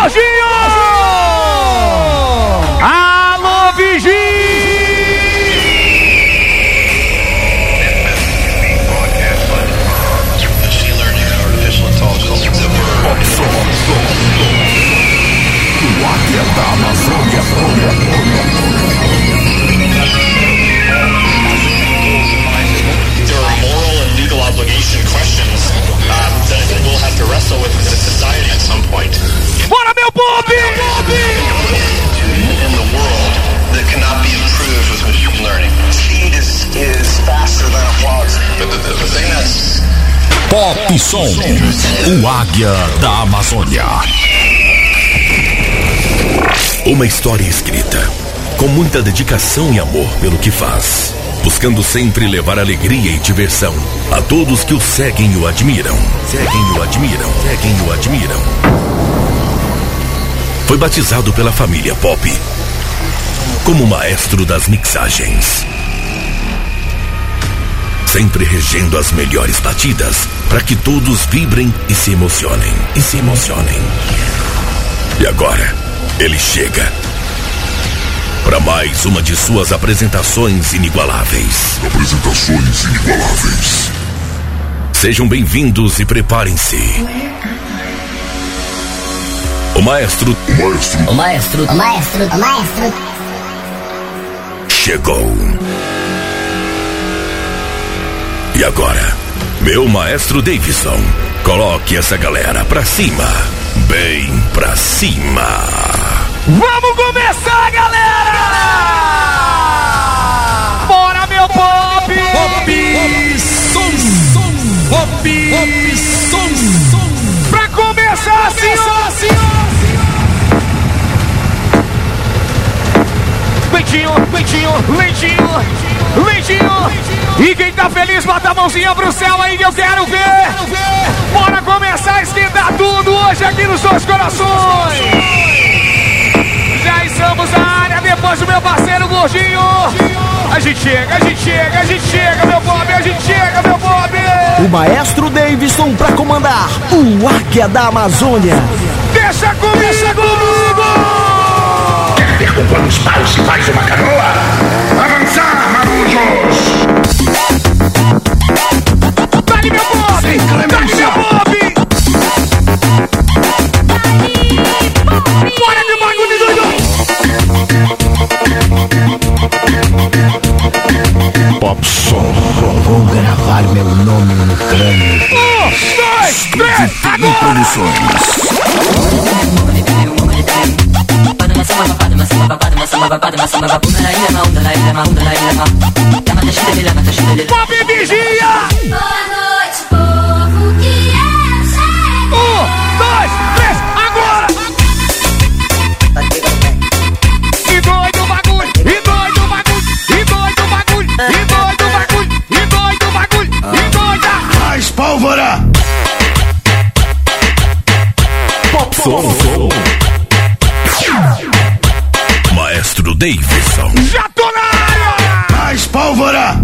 小心。Som, o Águia da Amazônia. Uma história escrita, com muita dedicação e amor pelo que faz, buscando sempre levar alegria e diversão a todos que o seguem e o admiram. Seguem e o admiram, seguem e o admiram. Foi batizado pela família Pop como maestro das mixagens sempre regendo as melhores batidas para que todos vibrem e se emocionem. E se emocionem. E agora, ele chega para mais uma de suas apresentações inigualáveis. Apresentações inigualáveis. Sejam bem-vindos e preparem-se. O maestro O maestro O maestro, o maestro, o maestro. chegou. E agora, meu maestro Davidson, coloque essa galera pra cima. Bem pra cima. Vamos começar, galera! Bora, meu Bob! Pop som, pop som. Pra começar, senhor! Leitinho, leitinho, leitinho, leitinho. E quem tá feliz, bota a mãozinha pro céu aí que eu quero ver. Bora começar a esquentar tudo hoje aqui nos dois corações. Já estamos na área depois do meu parceiro Gordinho. A gente chega, a gente chega, a gente chega, meu Bob, a gente chega, meu Bob. O maestro Davidson para comandar o Águia da Amazônia. Deixa comigo! Deixa comigo! Ver com quantos paus se faz uma canoa? Avançar, marujos! Bob! Bora de bagulho doido! Pop som. Vou gravar meu nome no crânio. Um, dois, três, agora! Produções. Bob Vigia! Pop som. Maestro Davidson. Já tô na área! Mais pólvora!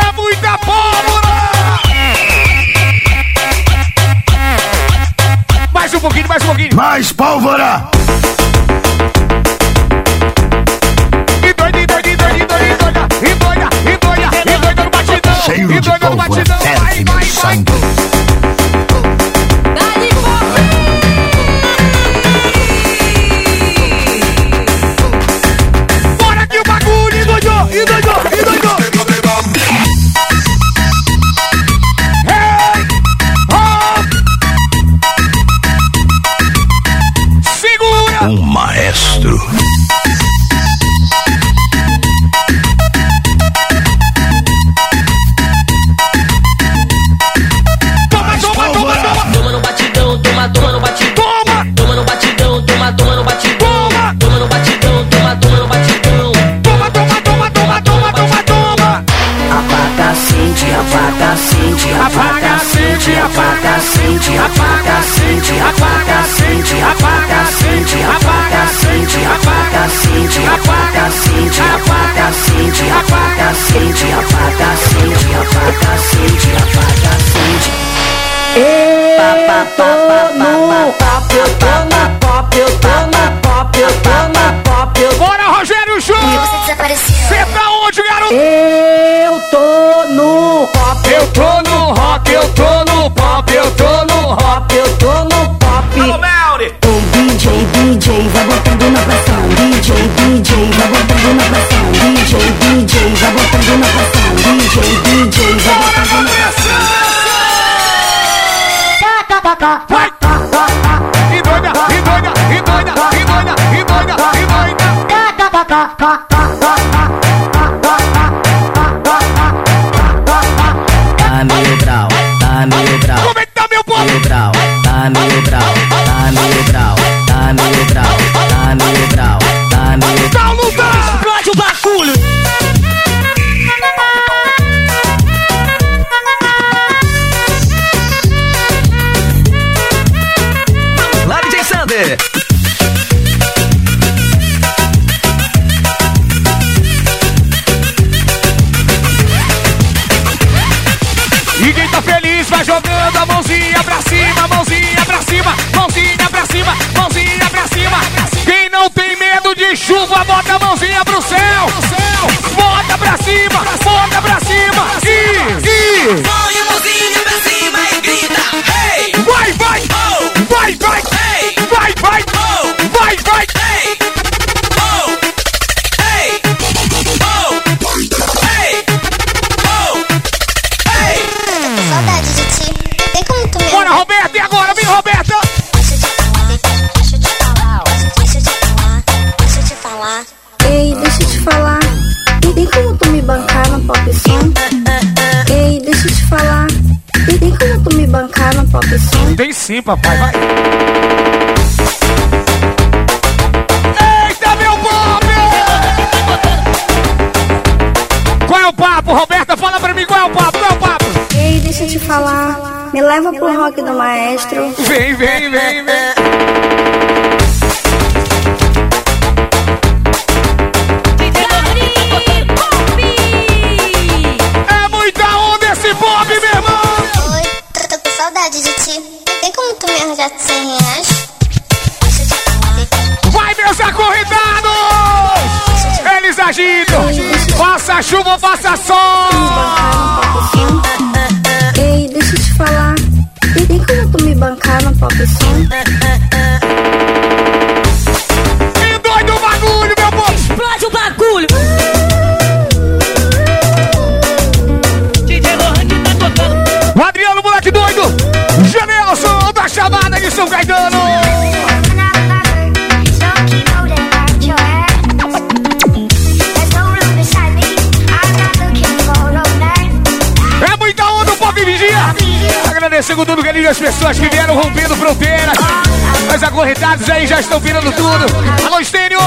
É muita pólvora! Mais um pouquinho, mais um pouquinho. Mais pólvora! E doida, e doida, e doida, e doida, e doida, e doida, e doida, e no batidão. Cheiro e doida no batidão. Vai, vai, vai. letra. papai. já estão virando tudo. Alô, Estênio!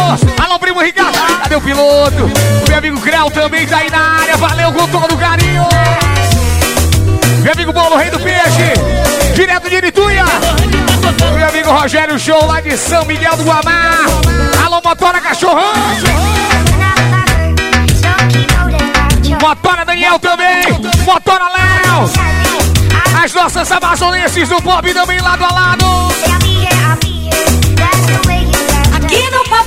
Alô, primo Ricardo! Cadê o piloto? O meu amigo Grau também tá aí na área. Valeu com todo carinho! Meu amigo Bolo rei do peixe! Direto de Irituia! Meu amigo Rogério Show lá de São Miguel do Guamá! Alô, motora cachorrão! Motora Daniel também! Motora Léo! As nossas amazonenses do pop também lado a lado!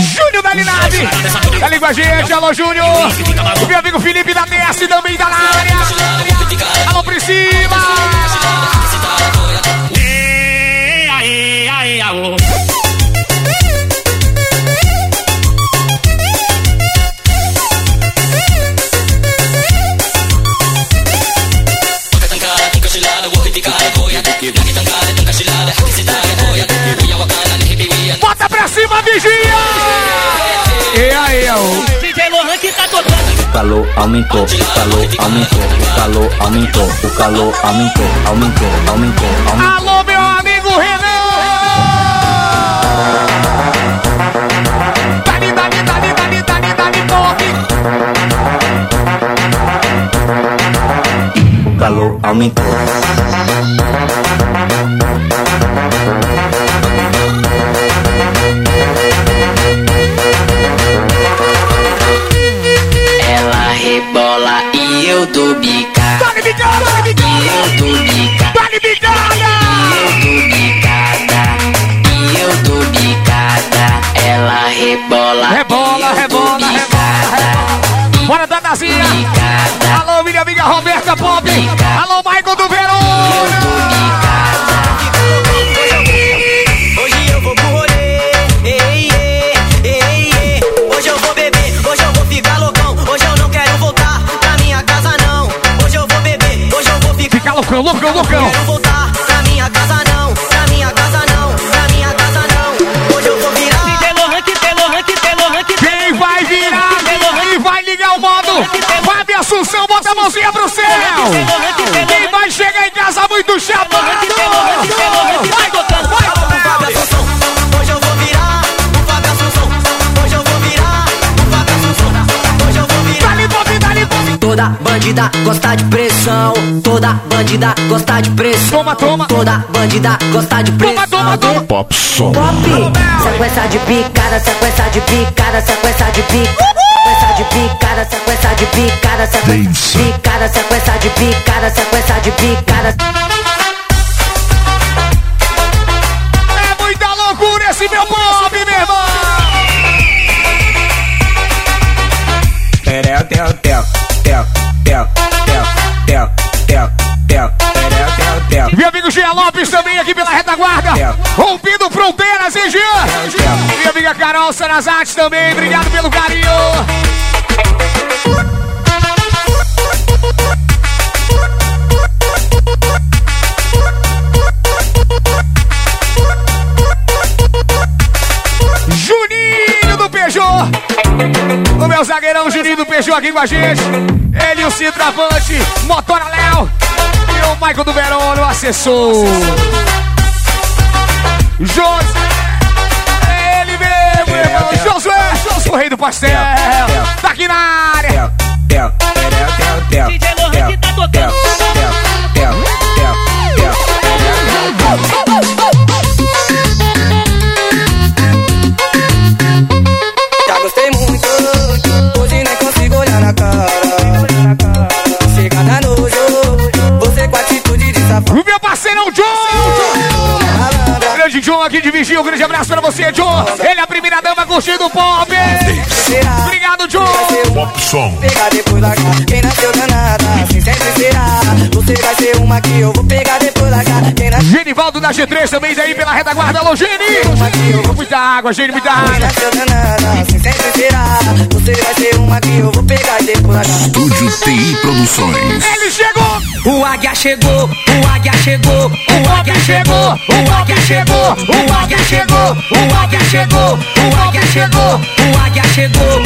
Júnior da Linave, tá ali com a é gente, alô Júnior. O meu amigo Felipe da DS também tá na área. Alô Priscila. E aí, aí, alô. energia! E aí, ó. DJ Lohan tá tocando. Calor aumentou, calor aumentou, calor aumentou, o calor aumentou, aumentou, aumentou, aumentou. Alô, meu amigo Renan! Dali, dali, dali, dali, dali, dali, top! O calor aumentou. Eu dou bicada. E eu dou bicada. E eu dou bicada. E eu dou bicada. Ela rebola. Rebola, rebola, rebola. Bora, Danazinha. Alô, minha amiga Roberta Pop. Alô, ficar. Fica loucão, loucão, loucão. Quero voltar pra minha casa, não. Pra minha casa, não. Pra minha casa, não. Hoje eu vou virar. Quem vai virar? Quem vai ligar o modo? Fábio Assunção, bota a mãozinha pro céu. Quem bandida gosta de pressão. Toda bandida gosta de pressão. Toma, toma. Toda bandida gosta de pressão. Toma, toma, toma. Pop som. Pop, sequência de picada, sequência de picada, sequência de picada. Sequência de picada, sequência de picada, sequência de picada, sequência de picada, sequência de picada. É muita loucura esse meu Bob, meu irmão. Terel, tel, tel, Meu amigo Jean Lopes também aqui pela retaguarda. Rompendo fronteiras, hein, Jean? Minha amiga Carol Sarazate também. Obrigado pelo carinho. Juninho do Peugeot. O meu zagueirão Juninho do Peugeot aqui com a gente. Ele o Citravante, Motora Léo. E o Michael do Verona, o assessor. José. É ele mesmo, irmão. Josué. O rei do pastel. Tá aqui na área. DJ John aqui de Vigil. Um grande abraço pra você, John. Ele é a primeira dama curtindo o pop. Obrigado, John. Pop som. Pegar depois da cara, quem nasceu danada, sempre será. Você vai ser uma que eu vou pegar depois da cara, quem nasceu Genivaldo da G3 também daí pela retaguarda. Alô, Geni. Muita água, Geni, muita água. nasceu danada, sempre será. Você vai ser uma que eu vou pegar depois da cara. Estúdio TI Produções. Ele chegou. O águia chegou, o águia chegou, o águia chegou, o águia chegou, o águia chegou, o águia chegou, o águia chegou, o águia chegou.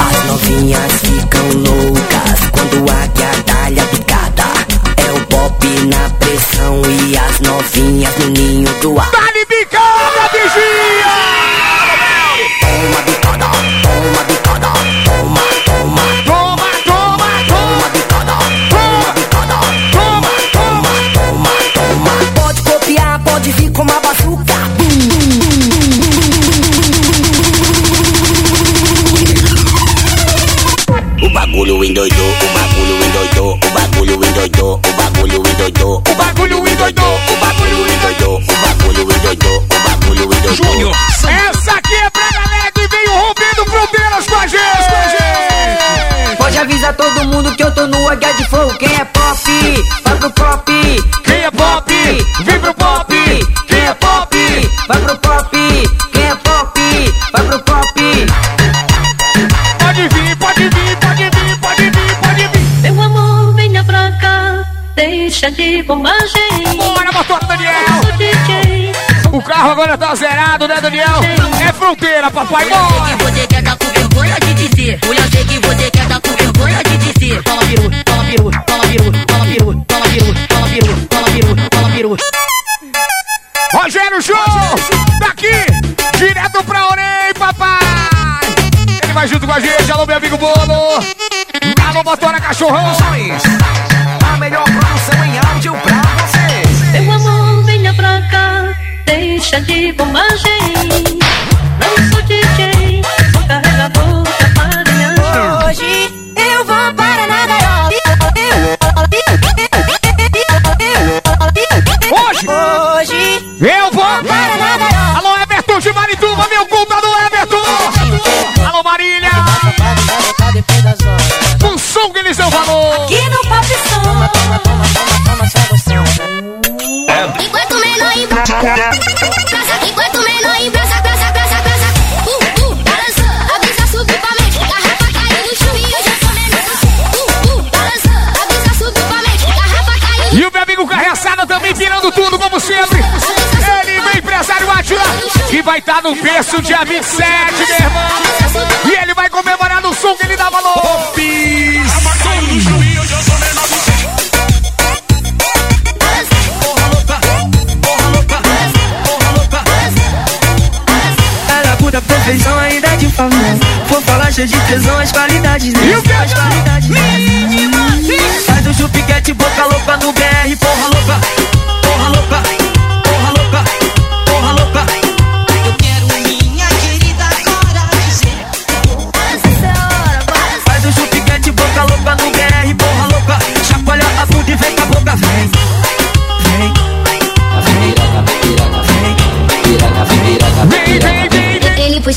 As novinhas ficam loucas quando a águia dá-lhe a picada. É o pop na pressão e as novinhas no ninho do ar. Dá-lhe bicada, vigia. Bagulho endoidou, o bagulho endoidou, o bagulho endoidou, o bagulho endoidou, O bagulho endoidou. o bagulho endoidou, o bagulho endoidou, o bagulho endoidou. Júnior, Essa aqui é pra galera que veio rompendo fronteiras com a gente. Pode avisar todo mundo que eu tô no H de fogo. Quem é Bora, motor Daniel. O carro agora tá zerado, né, Daniel? É fronteira, papai. Bora. Você quer dar com vergonha de dizer eu sei que você Que vai estar no berço dia 27, meu irmão. E ele vai comemorar no som que ele dá valor. Ela puta perfeição ainda é de favela Vou falar cheio de tesão, as qualidades dele E o quê? As qualidades Faz o chupiquete, boca louca no BR Porra louca, porra louca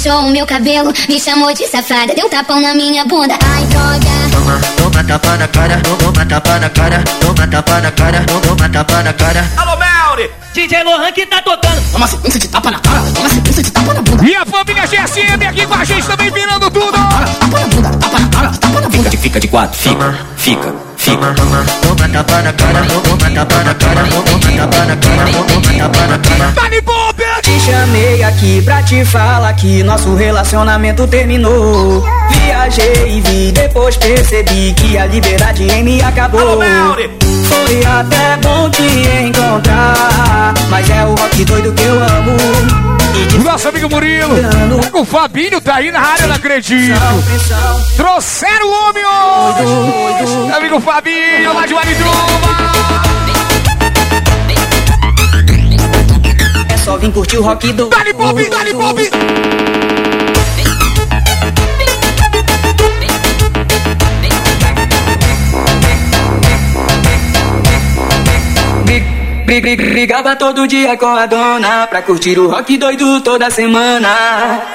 puxou o meu cabelo, me chamou de safada, deu um tapão na minha bunda. Ai, droga. Toma, toma tapa na cara, toma tapa na cara, toma tapa na cara, toma tapa na cara. Alô, Melri. DJ Lohan que tá tocando. Toma sequência de tapa na cara, toma sequência de tapa na bunda. E a família GSM aqui com a gente também virando tudo. Tapa na bunda, tapa na cara, tapa na bunda. Fica de quatro, fica, fica, Toma, fica. toma, toma tapa na cara, toma tapa na cara, toma tapa na cara, toma tapa na cara. Bob. Te chamei aqui pra te falar que nosso relacionamento terminou. Viajei e vi, depois percebi que a liberdade em mim acabou. Foi até bom te encontrar, mas é o rock doido que eu amo. Nosso amigo Murilo. O Fabinho tá aí na área, não acredito. Trouxeram o homem hoje. Amigo Fabinho, lá de Marituba. Só vir curtir o rock do. Dani Bob. Bri- bri- Brigava todo dia com a dona Pra curtir o rock doido toda semana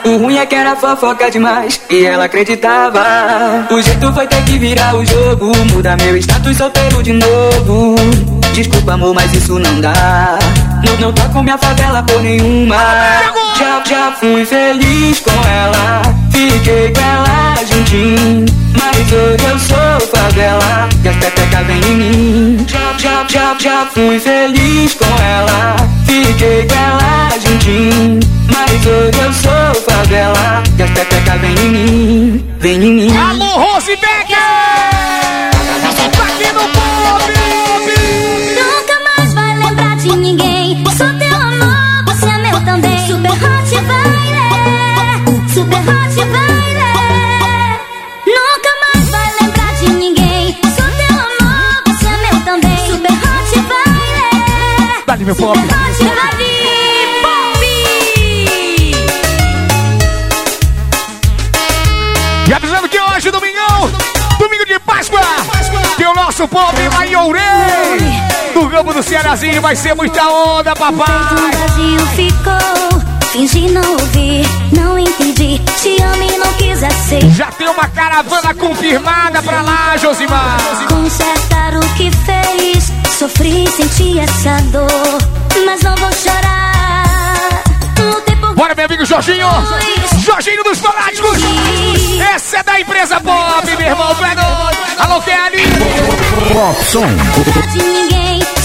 O ruim é que era fofoca demais E ela acreditava O jeito foi ter que virar o jogo Muda meu status solteiro de novo Desculpa amor, mas isso não dá Não, não toco minha favela por nenhuma. Já, já fui feliz com ela. Fiquei com ela juntinho. Mas hoje eu sou favela. E as pepecas vem em mim. Já, já, já, já fui feliz com ela. Fiquei com ela juntinho. Mas hoje eu sou favela. E as pepecas vem em mim. Vem em mim. Alô, Rose Becker. Tá aqui no Bob. De ninguém. Sou teu amor, você é meu também. Super hot baile, super hot baile. Nunca mais vai lembrar de ninguém. Sou teu amor, você é meu também. Super hot baile, super hot baile. Nosso em Ourei. Do campo do Cearazinho vai ser muita onda, O papai. Brasil ficou, fingi não ouvir, não entendi. Te amo e não quis aceitar. Já tem uma caravana confirmada pra lá, Josimar. Consertar o que fez, sofri, senti essa dor, mas não vou chorar. Bora, meu amigo Jorginho. Jorginho dos Fanáticos. Essa é da empresa Pop, meu irmão. Doido. Alô, Kelly. de ninguém.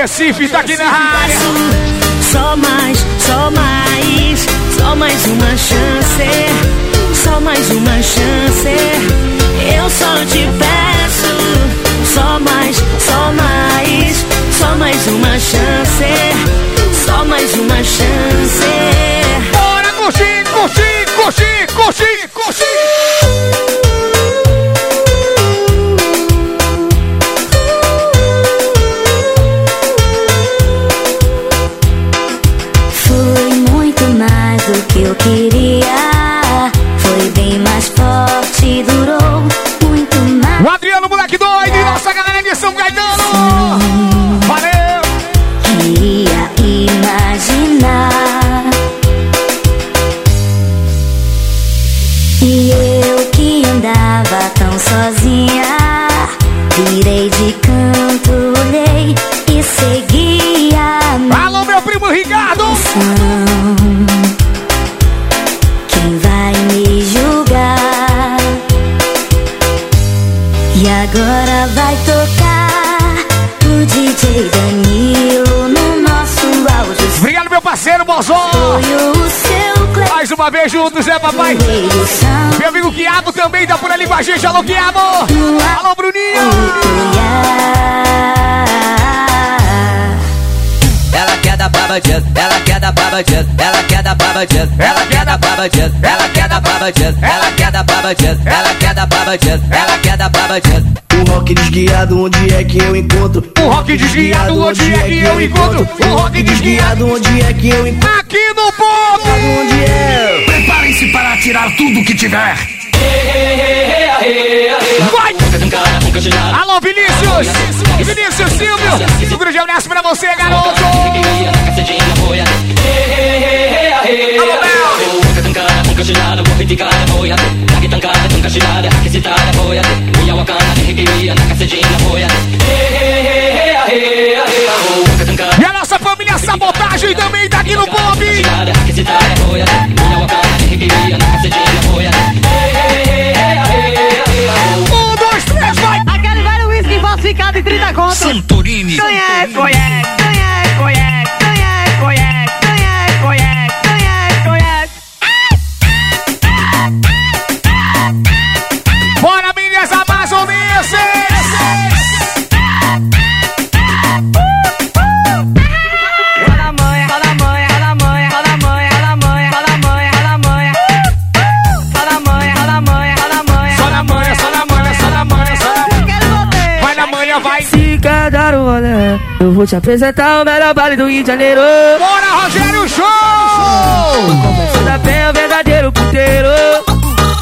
Recife tá aqui na área. Só mais, só mais, só mais uma chance. Só mais uma chance. Eu só te peço. Só mais, só mais, só mais uma chance. Mais uma vez juntos, é papai? Meu amigo Guiabo também tá por ali com a gente. Alô, Guiabo! Alô, Bruninho! Ela quer da baba jazz, ela quer da baba jazz, ela quer da baba jazz, ela quer da baba jazz, ela quer da baba jazz, ela quer da baba jazz, ela quer da baba jazz, ela quer da baba jazz, o rock desguiado, onde é que eu encontro? O rock desguiado, onde é que eu encontro? O rock desguiado, onde é que eu encontro? Aqui no Pop! Onde é? Preparem-se para tirar tudo que tiver. Vai! Alô, Vinícius! Vinícius Silvio! Um grande abraço pra você, garoto! kashinada e a nossa família Sabotagem também tá aqui no Bob! Um, dois, três, vai! Aquele velho whisky falsificado em 30 contas. Santorini. Conhece, conhece. O eu vou te apresentar o melhor baile do Rio de Janeiro. Bora, Rogério Show! Conversa da penha, verdadeiro puteiro.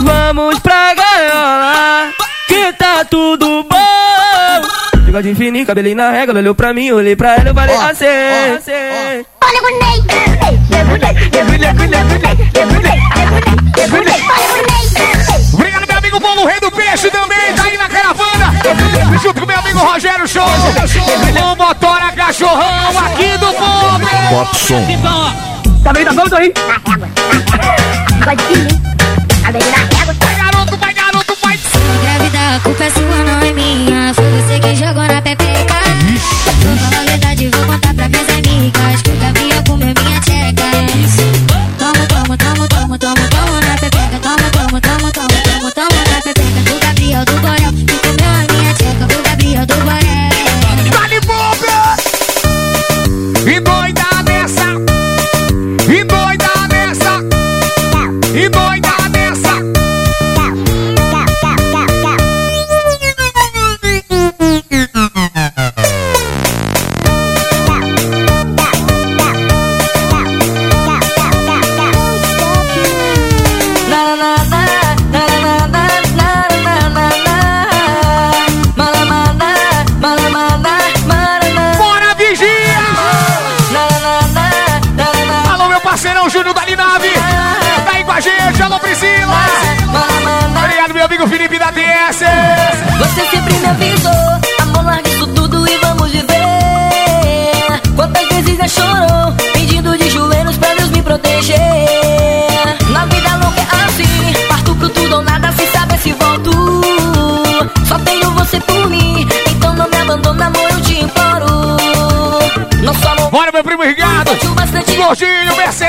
Vamos pra gaiola, que tá tudo bom. Bigode fininho, cabelinho na regra, olhou pra mim, olhei pra ela, eu falei assim. assim. Olha o Ney! Obrigado, meu amigo Paulo Rei do Peixe também, tá aí. Rogério Show. O motora cachorrão aqui do povo. Watson. Tá bem da mão, Dorinho? Na Tá? Vai, garoto, vai, garoto, vai. Se engravidar, a culpa é sua, não é minha. Você sempre me avisou, amor, larga isso tudo e vamos viver. Quantas vezes já chorou, pedindo de joelhos pra Deus me proteger. Na vida louca é assim, parto pro tudo ou nada, sem saber se volto. Só tenho você por mim, então não me abandona, amor, eu te imploro. Nosso amor. Bora, meu primo Ricardo! Gordinho, merece.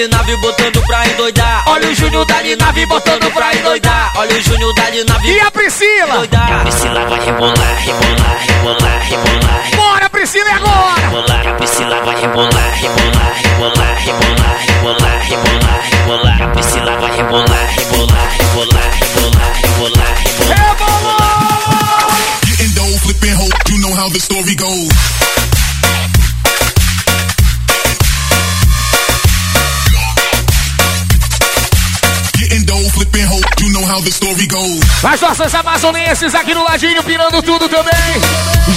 Da nave botando pra endoidar. Olha o Júnior da nave botando pra endoidar. Olha o Júnior da nave. E a Priscila? Endoidar. Priscila vai rebolar, rebolar, rebolar, rebolar. Bora, Priscila, e agora? Rebolar, a Priscila vai rebolar, rebolar, rebolar, rebolar, rebolar, rebolar, rebolar. A Priscila vai rebolar, rebolar, rebolar, rebolar, rebolar, rebolar. Getting dough, flipping hope, you know how the story goes. As nossas amazonenses aqui no ladinho, pirando tudo também.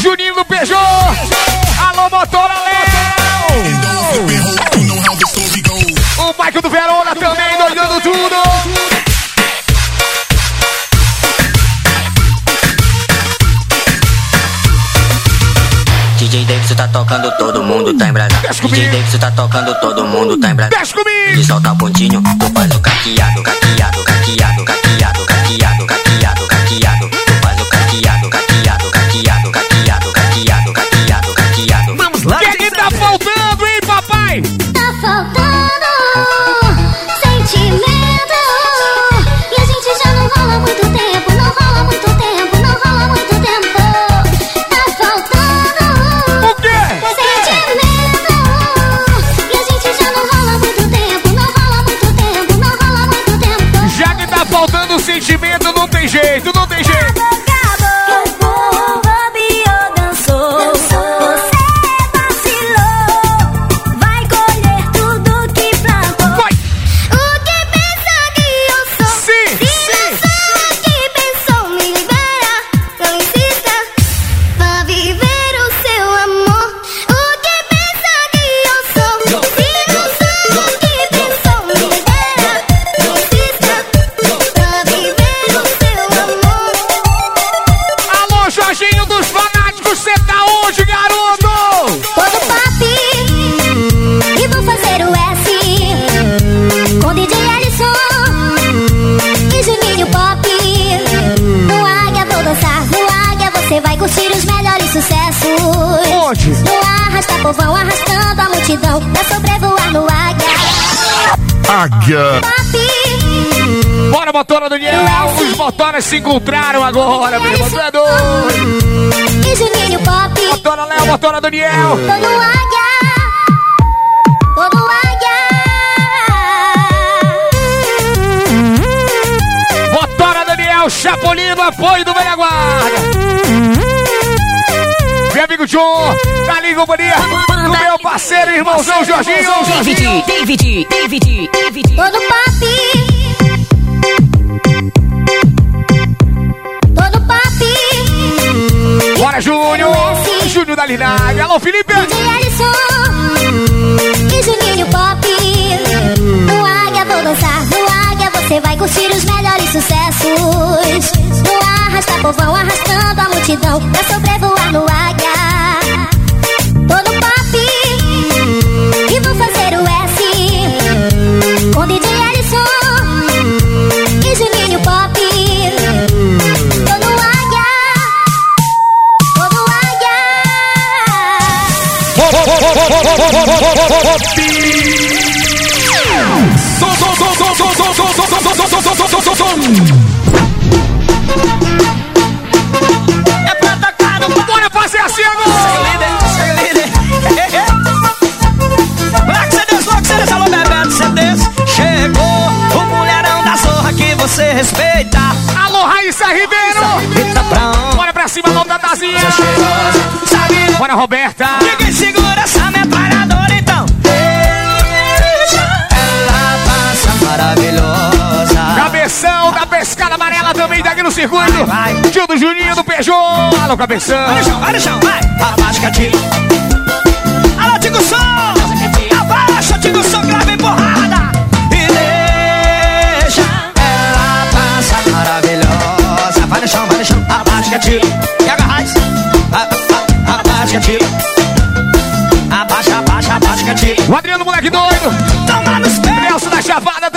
Juninho do Peugeot. Alô, motora Léo. O Michael do Verona também, doidando tudo. DJ Davidson tá tocando, todo mundo tá embrasado. DJ Davidson tá tocando, todo mundo tá embrasado. Desce comigo! Ele solta o pontinho, tu faz o caqueado, caqueado, caqueado, jeito. Se encontraram agora, meu irmão. Tu é doido. e. Motora Léo, motora Daniel. Tô no Águia, tô no Águia. Motora Daniel, Chapolino, apoio do Velha Guarda. Meu amigo John, tá ali em companhia do meu parceiro irmãozão Jorginho. David, David, David, David. Todo pop. Bora, Júnior. Júnior da Linagem. Alô, Felipe. Ellison e Juninho Pop. No Águia vou dançar, no Águia você vai curtir os melhores sucessos. No arrasta povão, arrastando a multidão pra sobrevoar no Águia. É pra atacar. Bora fazer assim agora! Black CDs, Black CDs, alô Bebeto CDs Chegou o mulherão da zorra que você respeita Alô, Raíssa Ribeiro. Bora pra cima, alô, Tatazinha. Bora, Roberta. Ninguém segura também daqui no circuito. Tio do Juninho do Peugeot. Alô, cabeção. Vai no chão, vai no chão, vai. Abaixa, Catinho. Alô, Tigo Som. Abaixa, Tigo Som, grave porrada. E deixa ela passa maravilhosa. Vai no chão, vai no chão. Abaixa, Catinho. E agarrais. Abaixa, Catinho. Abaixa, abaixa, abaixa, Catinho. O Adriano, moleque doido. Toma nos pés. Nelson da Chapada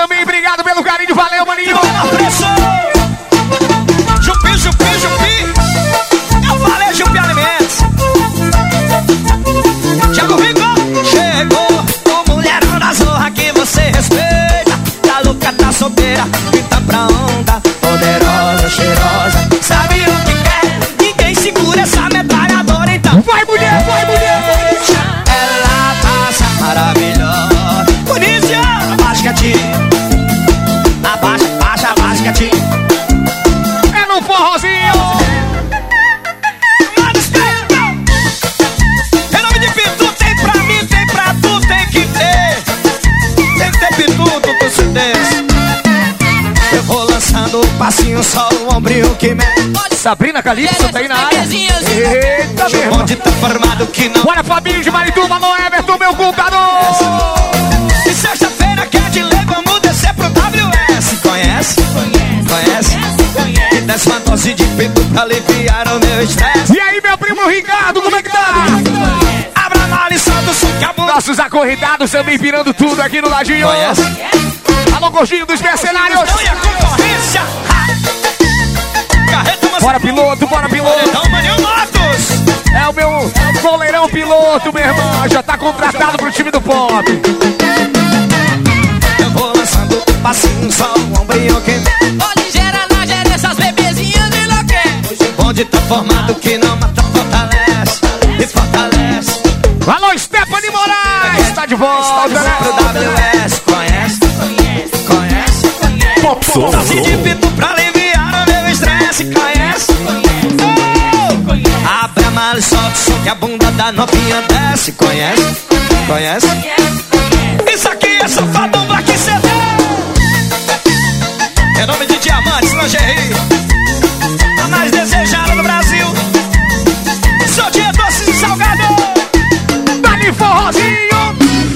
Sabrina Calixto tá aí na área. Eita, meu irmão. Onde tá formado que não. Bora, Fabinho de Marituba. Alô, Everton, meu computador. E sexta-feira que é de lei, vamos descer pro WS. Conhece? Conhece? E desce uma dose de Pitu pra aliviar o meu estresse. E aí, meu primo Ricardo, como é que tá? Abra mala e solta o bunda. Nossos acorridados também virando tudo aqui no Ladinho. Conhece? Alô, gordinho dos mercenários. Não e Bora, piloto, bora, piloto. Então, Matos. É o meu goleirão piloto, meu irmão. Já tá contratado pro time do pop. Eu vou lançando um passinho só o ombrinho que Ô, ligeira na gerência, as bebezinhas enlouquecem. Onde tá formado que não mata, fortalece E fortalece Alô, Stephanie Moraes. Tá de volta, Está né? pro WS Conhece? Conhece? Pop Som. Dose Som que a bunda da novinha desce Conhece? Conhece? Isso aqui é safadão Black CD Em nome de Diamantes Lingerie A mais desejada do Brasil Sou dia doce e salgado Dali forrozinho.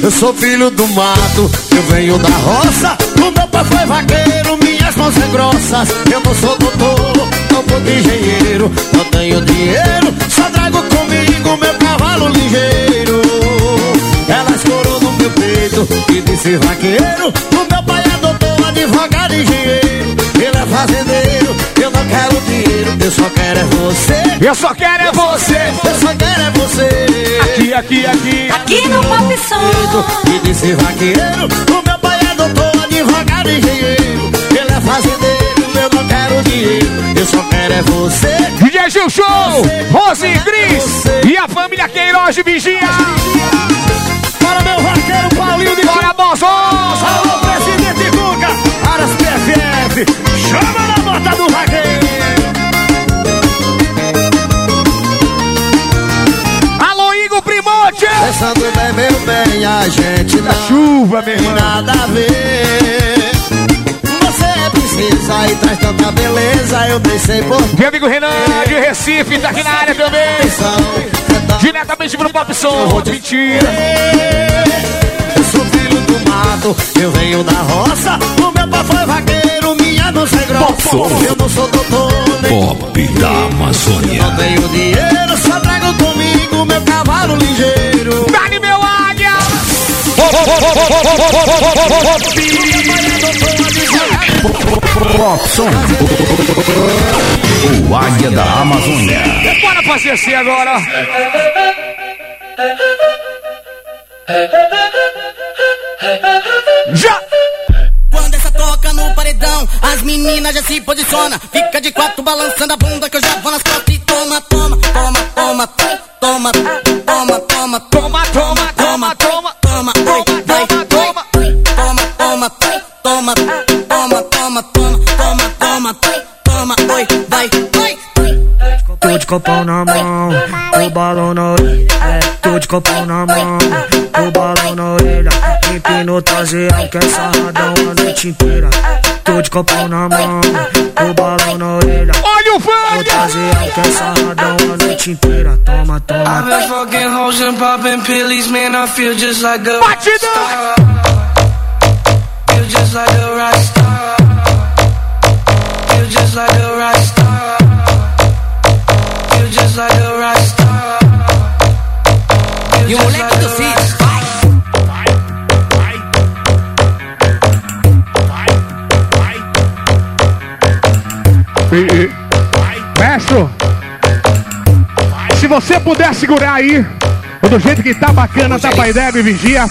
Eu sou filho do mato, eu venho da roça. O meu pai foi vaqueiro, minhas mãos são grossas. Eu não sou doutor, não sou engenheiro. Não tenho dinheiro, só trago cavalo ligeiro. Ela escorou no meu peito e disse vaqueiro. O meu pai é doutor, advogado e engenheiro. Ele é fazendeiro, eu não quero dinheiro, eu só quero é você. Eu só quero é você. Eu só quero é você. Aqui, aqui, aqui. Aqui no Pop Som. E disse vaqueiro, o meu pai é doutor, advogado e engenheiro. Ele é fazendeiro, eu não quero dinheiro, eu só quero é você. DJ Gil Show, Rose e Cris e a família Queiroz de Vigia. Para meu vaqueiro Paulinho de Bora, Bozos! Alô, presidente Guga, Aras PFF, chama na bota do vaqueiro. Alô, Igor Primote! Pensando bem, meu bem, a gente não Chuva, meu irmão. nada a ver. É princesa e traz tanta beleza, eu pensei por Meu amigo Renan de Recife tá aqui na área também. Diretamente pro Pop Som. Mentira. Eu sou filho do mato, eu venho da roça. O meu pai foi vaqueiro, minha não é grossa. Eu não sou doutor, nem Pop da Amazônia. não tenho dinheiro, só trago comigo meu cavalo ligeiro. Dá-lhe meu águia! Pop Som. O Águia da Amazônia. Bora fazer assim agora. Já! Quando essa toca no paredão, as meninas já se posicionam. Fica de quatro balançando a bunda que eu já vou nas costas e toma, toma, toma, toma, toma, toma, toma, toma, Toma, toma, toma, toma. toma, ai, vai, toma, toma, toma, toma, toma, toma, toma, toma, toma, toma, toma, toma, oi, vai, vai. Tô de copão na mão, o balão na orelha. É, tô de copão na mão, o balão na orelha. Empino traseiro, que é sarradão a noite inteira. Tô de copão na mão, o balão na orelha. Olha o funk! traseiro, que é sarradão a noite inteira. Toma, I've toma. been fucking hoes and popping pillies, man. I feel just like a Batidão! rockstar. Feel just like a rockstar. Feel just like a like a like a Mestre, se você puder segurar aí, do jeito que tá bacana, tá pra ideia e vigia.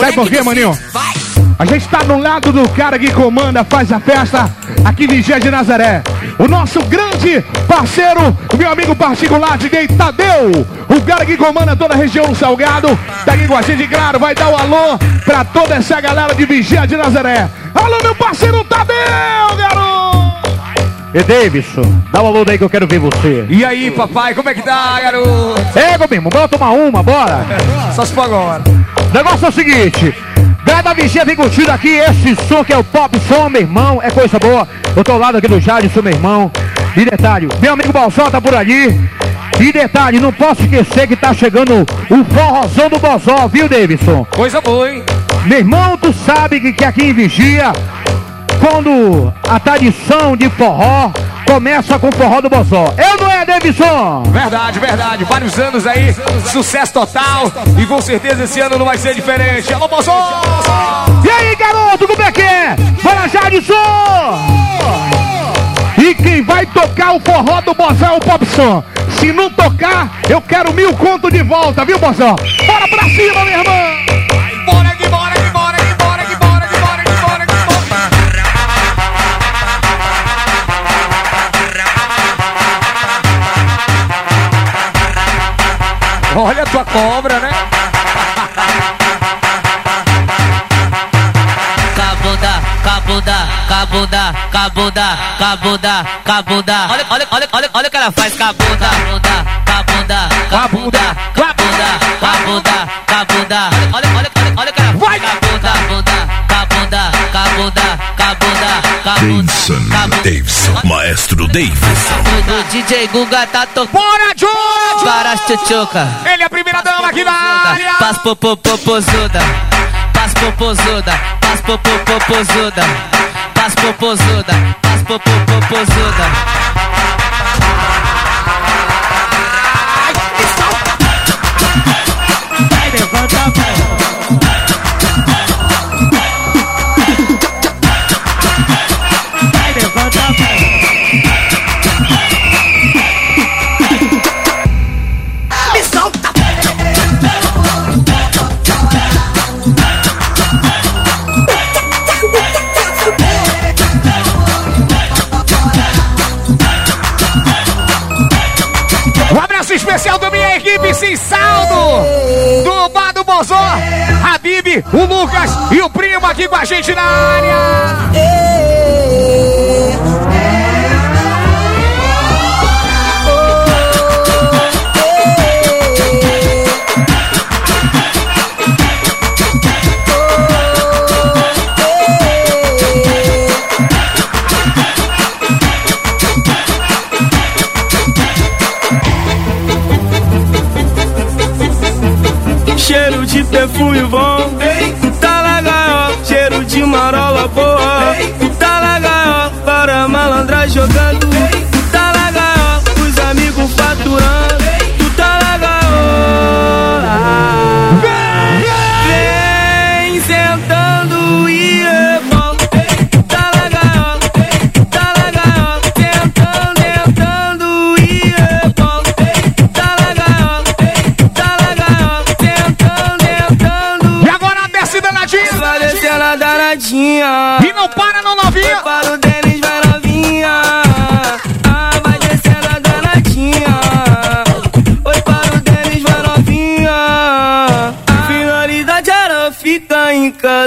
Sabe por quê, maninho? Vai. A gente tá do lado do cara que comanda, faz a festa aqui em Vigia de Nazaré. O nosso grande parceiro, meu amigo particular de gay Tadeu. O cara que comanda toda a região do Salgado. Tá aqui com a gente, claro, vai dar o alô pra toda essa galera de Vigia de Nazaré. Alô, meu parceiro Tadeu, garoto! E Davidson, dá um alô daí que eu quero ver você. E aí, papai, como é que tá, garoto? É, meu irmão, bora tomar uma, bora. Só se for agora. O negócio é o seguinte. Galera da vigia vem curtindo aqui esse som que é o pop som, meu irmão. É coisa boa. Eu tô ao lado aqui do Jadson, meu irmão. E detalhe, meu amigo Balsó tá por ali. E detalhe, não posso esquecer que tá chegando o forrozão do Bozó, viu, Davidson? Coisa boa, hein? Meu irmão, tu sabe que, que aqui em Vigia, quando a tradição de forró começa com o forró do Bozó. Eu não é, Davidson? Verdade, verdade. Vários anos aí, sucesso total. E com certeza esse ano não vai ser diferente. Alô, Bolsonaro! E aí, garoto, como é que é? Bora, Jadson! E quem vai tocar o forró do Bozão é o Popson. Se não tocar, eu quero mil conto de volta, viu, Bozão? Bora pra cima, meu irmão! Olha a tua cobra, né? Cabuda, cabuda, cabuda, cabuda, cabuda, cabuda. Olha, olha, olha, olha, olha o que ela faz, cabuda, cabuda, cabuda, cabuda, cabuda, cabuda, cabuda. Olha, olha, olha, olha o que ela faz, cabuda, cabuda, cabuda, cabuda, Davidson. Davidson, Maestro Davidson. O DJ Guga tá tocando. Bora, Joe! Para as tchutchuca. Ele é a primeira dama aqui da área. Paz popopopozuda. Paz popozuda. Paz popopopozuda. Paz popozuda. Paz popopopozuda. Me especial da minha equipe sem saldo. Do Bar do Bozó, Habib, o Lucas e o primo aqui com a gente na área. Cheiro de perfume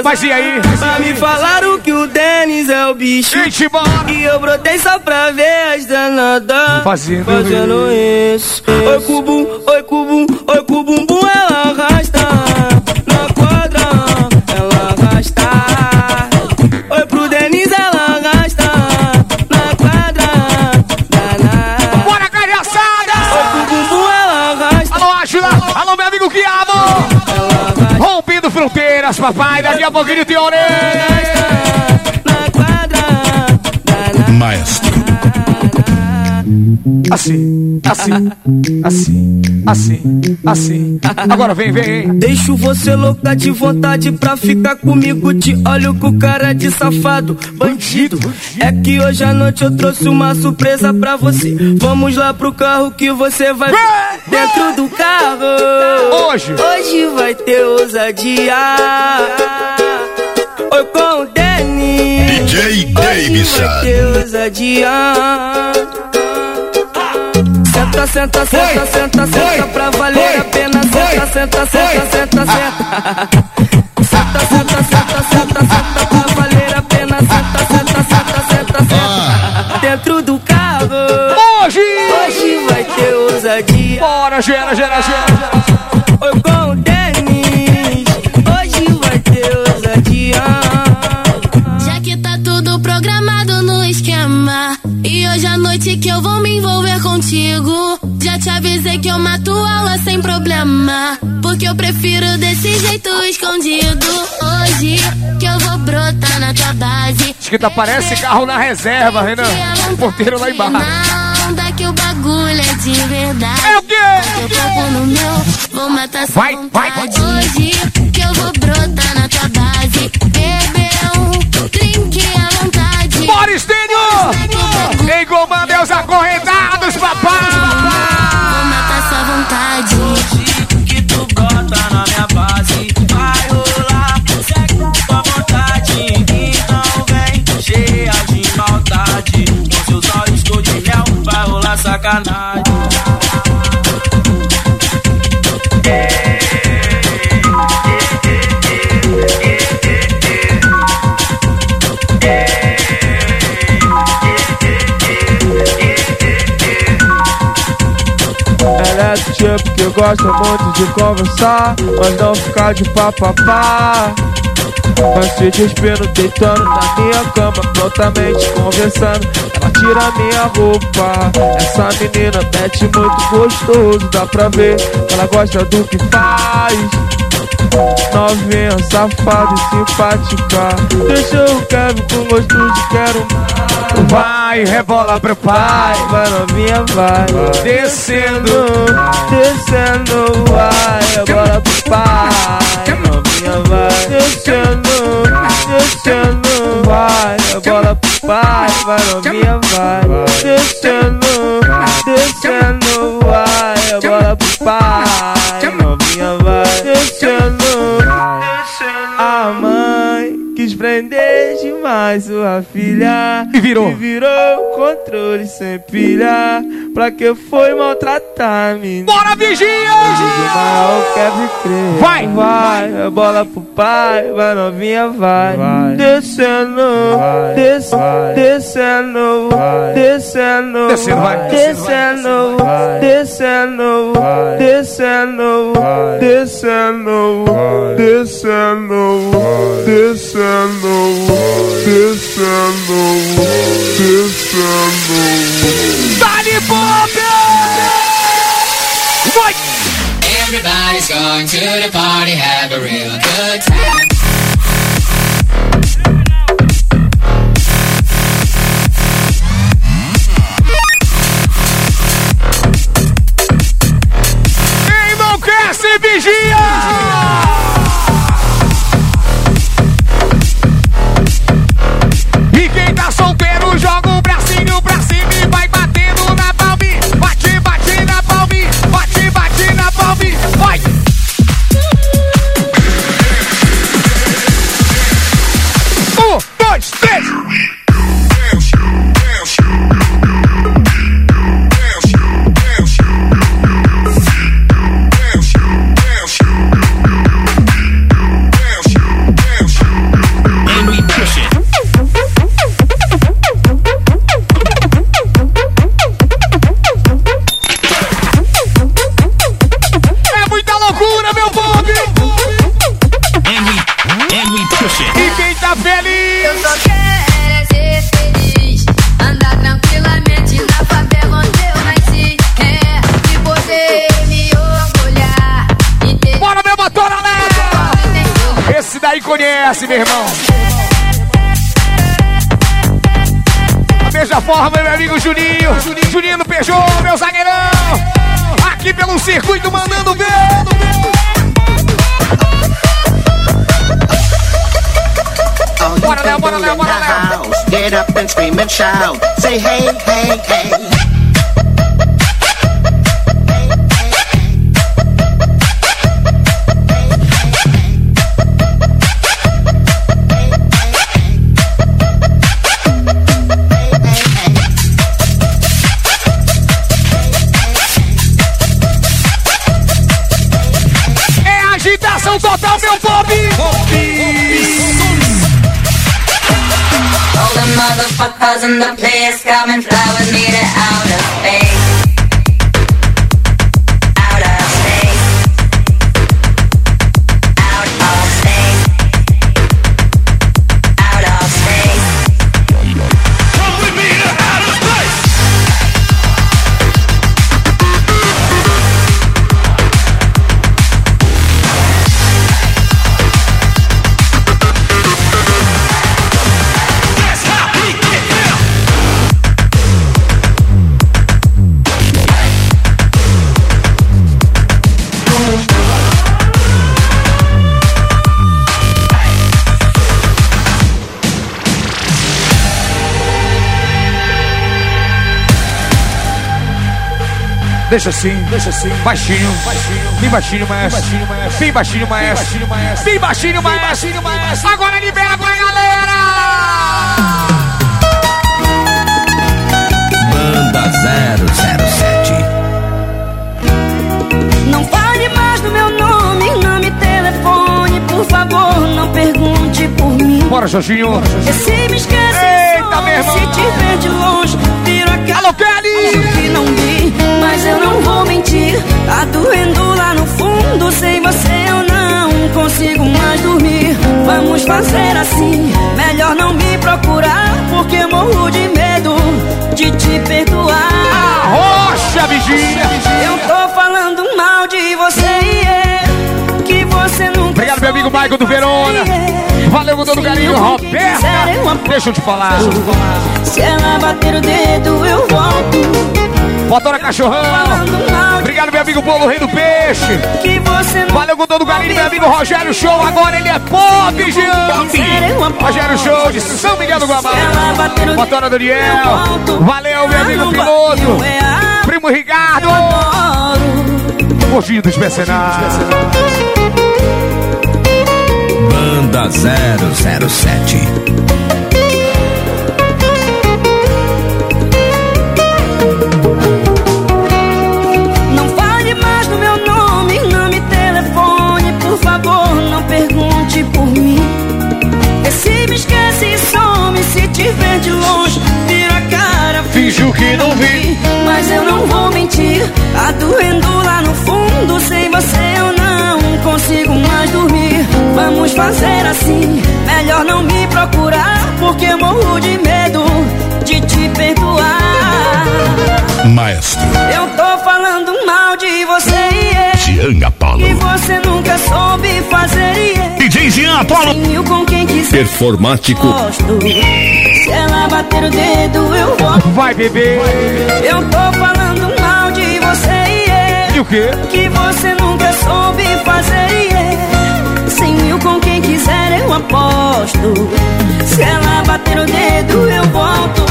Mas e aí? Pra me falar o que o Denis é o bicho. E eu brotei só pra ver as danadas. Fazendo Fazendo isso. Oi, cubum, oi, cubum, oi, fronteiras, papai! Daqui a pouquinho tem orelha! Maestro. Assim, assim, assim, assim, assim. Agora vem, vem. Deixo você louca de vontade pra ficar comigo. Te olho com cara de safado, bandido. É que hoje à noite eu trouxe uma surpresa pra você. Vamos lá pro carro que você vai ver dentro do carro. Hoje, hoje vai ter ousadia. Oi com o Denis. DJ Hoje vai ter ousadia. Senta, senta, senta, senta, senta pra valer a pena. Senta, senta, senta, senta, senta. Senta, senta, senta, senta, senta pra valer a pena. Senta, senta, senta, senta, senta. Dentro do carro. Hoje! Hoje vai ter ousadia. Bora, gera, gera, gera. Oi com o Denis. Hoje vai ter ousadia. Já que tá tudo programado E hoje à noite que eu vou me envolver contigo. Já te avisei que eu mato aula sem problema. Porque eu prefiro desse jeito escondido. Hoje que eu vou brotar na tua base. Acho que tá parece carro na reserva, Renan. Porteiro lá embaixo. Não, daqui o bagulho é de verdade. É o quê? Teu corpo no meu, vou matar Vai, vai, vai. Hoje sacanagem. Ela é do tipo que gosta muito de conversar, mas não ficar de papapá. Mas se despendo deitando na minha cama, prontamente conversando. Ela tira minha roupa. Essa menina mete muito gostoso, dá pra ver que ela gosta do que faz. Novinha, safada e simpática. Deixa o Kevin com gosto de quero mais. Vai, rebola pro pai. Vai, novinha, vai. Descendo, descendo, vai. Agora pro pai. Novinha, vai. Descendo, descendo, vai. Agora pro pai. Vai, novinha, vai. Descendo, descendo, vai. Agora pro pai. Novinha, vai. Descendo, a mãe quis prender demais sua filha E virou. E virou controle sem pilha Pra que foi maltratar menina? Bora, vigia! Crer Vai! Vai, a bola pro pai Vai novinha, vai, Descendo, des, descendo, descendo Descendo, vai. Descendo, descendo, descendo, descendo, descendo, descendo, descendo, descendo. Dali Pop! Vai! Everybody's going to the party, have a real good time. Enlouquece, vigia! E quem tá solteiro joga Get up and scream and shout. Say hey, hey, hey. Motherfuckers in the place come and fly with me to outer space. Deixa assim, deixa assim. Baixinho, baixinho. Bem baixinho, maestro. Bem baixinho, maestro. Bem baixinho, maestro. Agora libera pra galera. Banda 007. Não fale mais do meu nome, não me telefone, por favor, não pergunte por mim. Bora, Jorginho. Se me esquece, Eita, meu irmão. se te Tá doendo lá no fundo, sem você eu não consigo mais dormir. Vamos fazer assim, melhor não me procurar, porque morro de medo de te perdoar. Rocha, vigia. Eu tô falando mal de você e é, que você nunca Obrigado, meu amigo Michael do Verona. Valeu com todo carinho, Roberta. Deixa eu te falar. Se ela bater o dedo, eu volto. Motora Cachorrão. Obrigado, meu amigo Bolo Rei do Peixe. Valeu todo carinho, meu amigo Rogério Show. Agora ele é pop, gente. Rogério Show de São Miguel do Guamá. Motora Daniel. Valeu, meu amigo piloto. Primo Ricardo. Gordinho dos mercenários. Banda 007. Longe, vira a cara, Finjo que não vi. Mas eu não vou mentir, tá doendo lá no fundo, sem você eu não consigo mais dormir. Vamos fazer assim, melhor não me procurar, porque morro de medo de te perdoar. Maestro Eu tô falando mal de você e é Jean Apollo. que você nunca soube fazer e é DJ Jean Apollo. Cem mil com quem quiser Performático. gosto. Se ela bater o dedo, eu volto. Vai, bebê. Eu tô falando mal de você e é E o quê? que você nunca soube fazer e é Cem mil com quem quiser eu aposto Se ela bater o dedo eu volto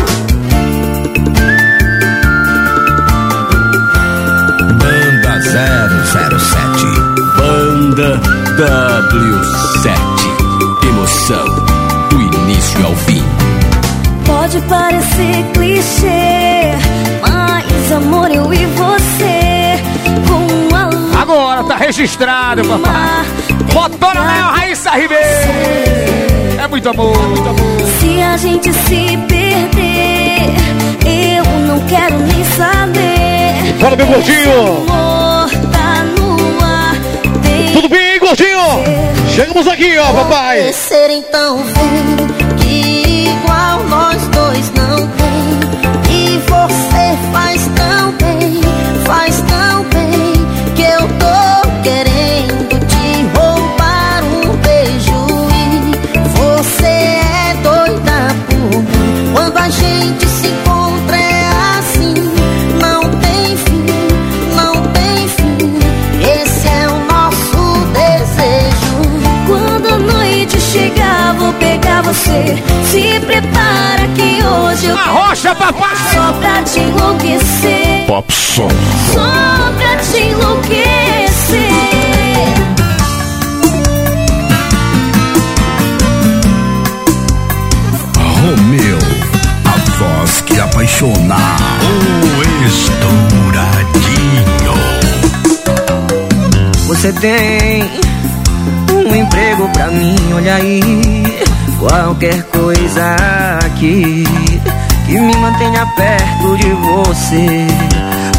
Banda W7. Emoção do início ao fim. Pode parecer clichê, mas amor, eu e você, com a lua Agora tá registrado, papai. Motora Léo Raíssa Ribeiro. É muito amor, muito amor. Se a gente se perder, eu não quero nem saber. Fala, meu gordinho. Gordinho? Chegamos aqui, ó, papai. Ser então vem que igual nós dois não tem E você faz Qualquer coisa aqui que me mantenha perto de você.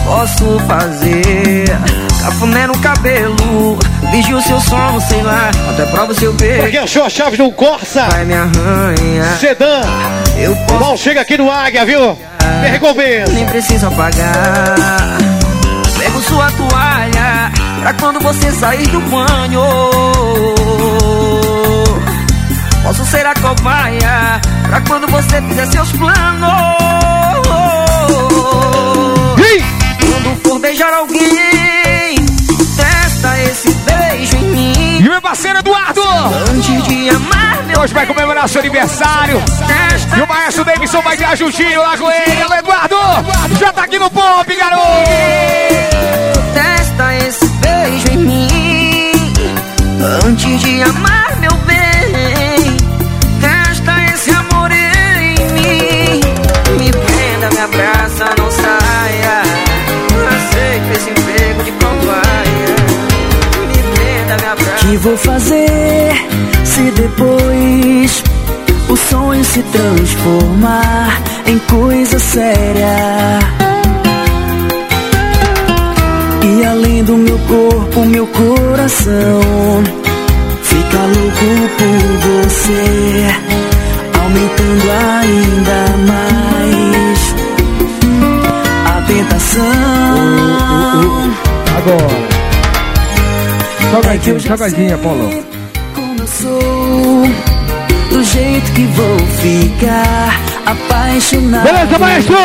Posso fazer cafuné no cabelo, vigir o seu sono, sei lá, até prova o seu beijo. Aqui achou a chave de um Corsa. Vai me arranha. Sedã. Eu posso. Bom, chega aqui no Águia, viu? Me recompensa. Nem preciso apagar. Pego sua toalha pra quando você sair do banho. Posso ser a cobaia pra quando você fizer seus planos. Quando for beijar alguém, testa esse beijo em mim. E meu parceiro Eduardo! Antes de amar meu Hoje vai comemorar seu aniversário. E o maestro Davidson vai dar juntinho lá com ele. Alô, Eduardo! Já tá aqui no pop, garoto! Testa esse beijo em mim Antes de amar que vou fazer se depois o sonho se transformar em coisa séria? E além do meu corpo, meu coração fica louco por você, aumentando ainda mais a tentação. Agora. Salgadinho, salgadinho, Apolo. Como eu sou, do jeito que vou ficar apaixonado. Beleza, maestro?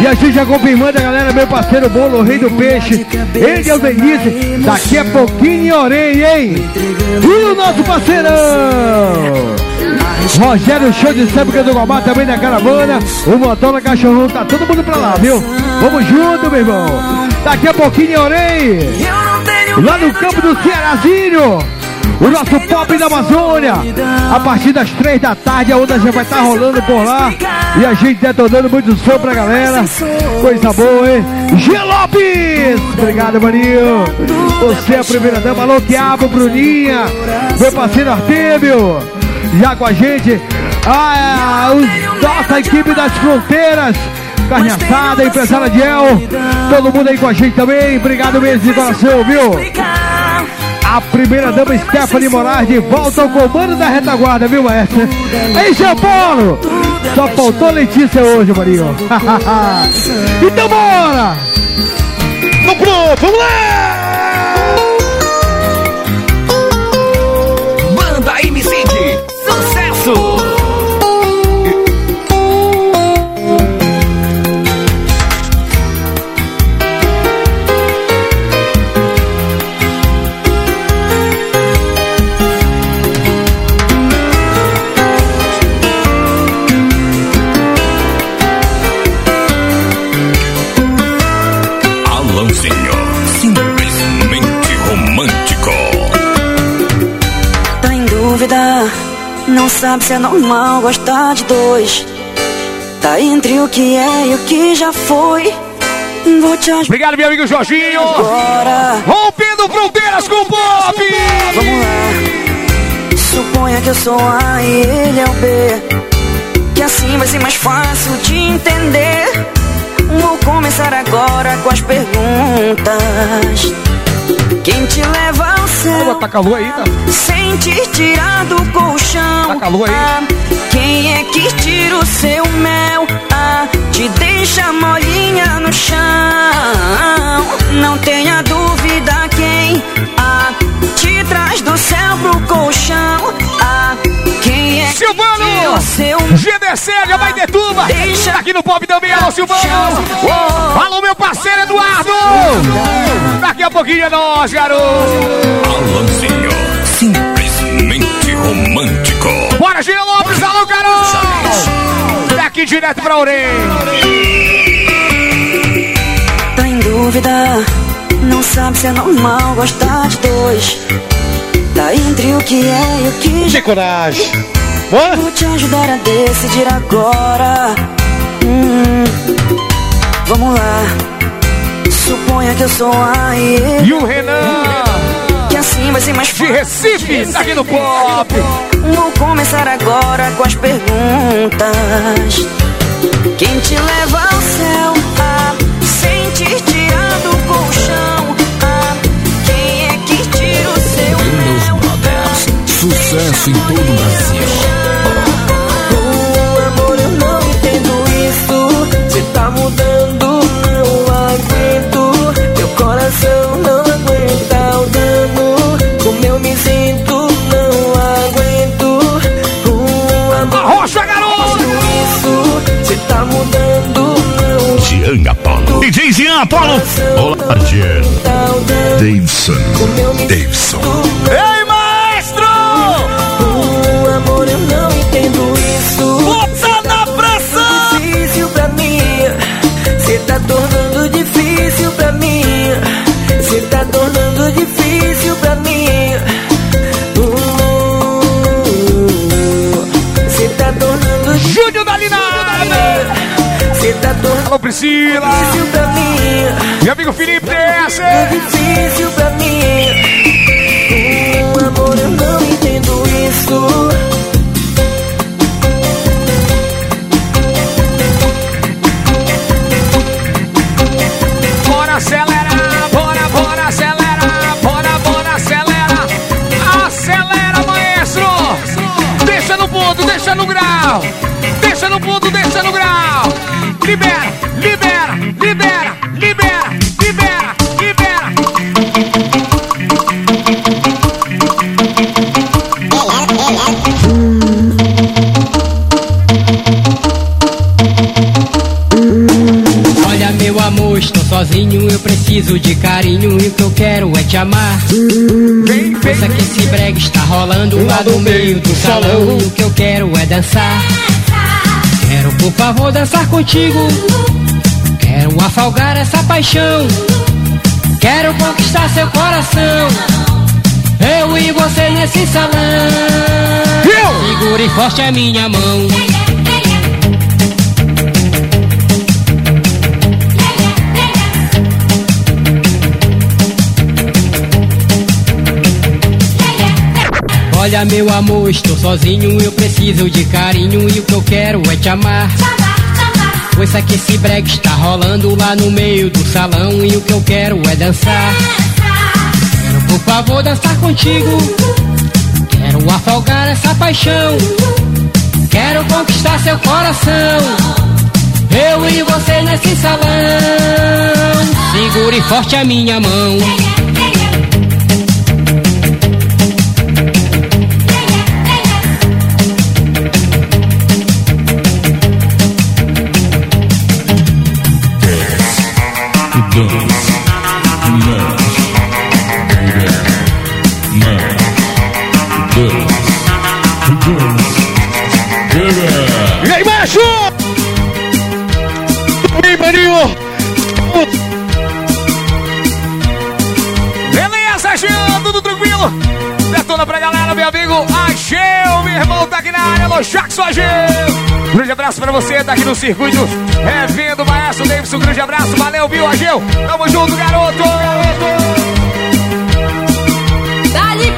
E a gente já confirmando a galera, meu parceiro Bolo, o rei do peixe. Ele é o Denise. Daqui a pouquinho orelha, hein? E o nosso parceirão! Rogério Show de Samba do Gomar também na caravana. O Motola Cachorrão, tá todo mundo pra lá, viu? Vamos junto, meu irmão. Daqui a pouquinho em orelha. Lá no campo do Cearazinho. O nosso pop da Amazônia. A partir das três da tarde, a onda já vai estar rolando por lá. E a gente detonando muito som pra galera. Coisa boa, hein? G. Lopes! Obrigado, Maninho. Você é a primeira dama. Alô, Quiabo, Bruninha. Meu parceiro Artemio. Já com a gente. Ah, os, nossa equipe das fronteiras. Carne assada, empresária Diel. Todo mundo aí com a gente também. Obrigado mesmo de coração, viu? A primeira dama Stephanie Moraes de volta ao comando da retaguarda, viu, maestro? Em São Paulo! Só faltou Letícia hoje, Marinho. então bora! Tô pronto, vamos lá! Sabe se é normal gostar de dois. Tá entre o que é e o que já foi. Vou te ajudar. Obrigado, meu amigo Jorginho. Agora. Rompendo fronteiras com o pop. Vamos lá. Suponha que eu sou A e ele é o B. Que assim vai ser mais fácil de entender. Vou começar agora com as perguntas. Quem te leva ao céu? Tá calor aí, tá? Sem te tirar do colchão. Tá calor aí? Ah, quem é que tira o seu mel? Ah, te deixa molinha no chão. Não tenha dúvida quem ah, te traz do céu pro colchão. Ah, quem é que Silvano! tira o seu GDC, já vai ter tuba. Tá aqui no pop também, alô Silvano. Alô, meu parceiro Eduardo. Daqui a pouquinho é nós, garoto. Alanzinho, simplesmente romântico. Bora, Gino Lopes, alô, garoto. Daqui aqui direto pra orelha. Tá em dúvida, não sabe se é normal gostar de dois. Tá entre o que é e o que já. coragem. Vou te ajudar a decidir agora. Hum, vamos lá. Suponha que eu sou a e E o Renan. Vai ser mais De Recife, aqui no pop. Vou começar agora com as perguntas. Quem te leva ao céu? Ah, sem te tirar do colchão. Ah, quem é que tira o seu mel? Sucesso em todo o Brasil. Jean Apollo. DJ Jean Apollo. Olá, Jean. Davidson. Davidson. Ei, Alô, Priscila! difícil pra mim. Meu amigo Felipe DS! Difícil pra mim. Uh, amor, eu não entendo isso. Bora acelerar, bora, bora acelerar, bora, bora acelera. Acelera, maestro! Deixa no ponto, deixa no grau. Deixa no ponto. Libera, libera, libera, libera, libera, libera. Olha meu amor, estou sozinho, eu preciso de carinho e o que eu quero é te amar. Pensa que esse brega está rolando lá no meio do salão e o que eu quero é dançar. Por favor dançar contigo, quero afogar essa paixão. Quero conquistar seu coração, eu e você nesse salão. Segure forte a minha mão. Olha meu amor, estou sozinho, eu preciso de carinho e o que eu quero é te amar. Pois que esse break está rolando lá no meio do salão e o que eu quero é dançar. Quero por favor dançar contigo, quero afogar essa paixão. Quero conquistar seu coração, eu e você nesse salão. Segure forte a minha mão. E aí, macho? Tudo bem, maninho? Beleza, Jean, tudo tranquilo? Detona pra galera, meu amigo Ageu, meu irmão, tá área, alô, Jackson Ageu. Grande abraço pra você, tá aqui no circuito, revendo o maestro Davidson, grande abraço, valeu, viu, Ageu? Tamo junto, garoto! Dali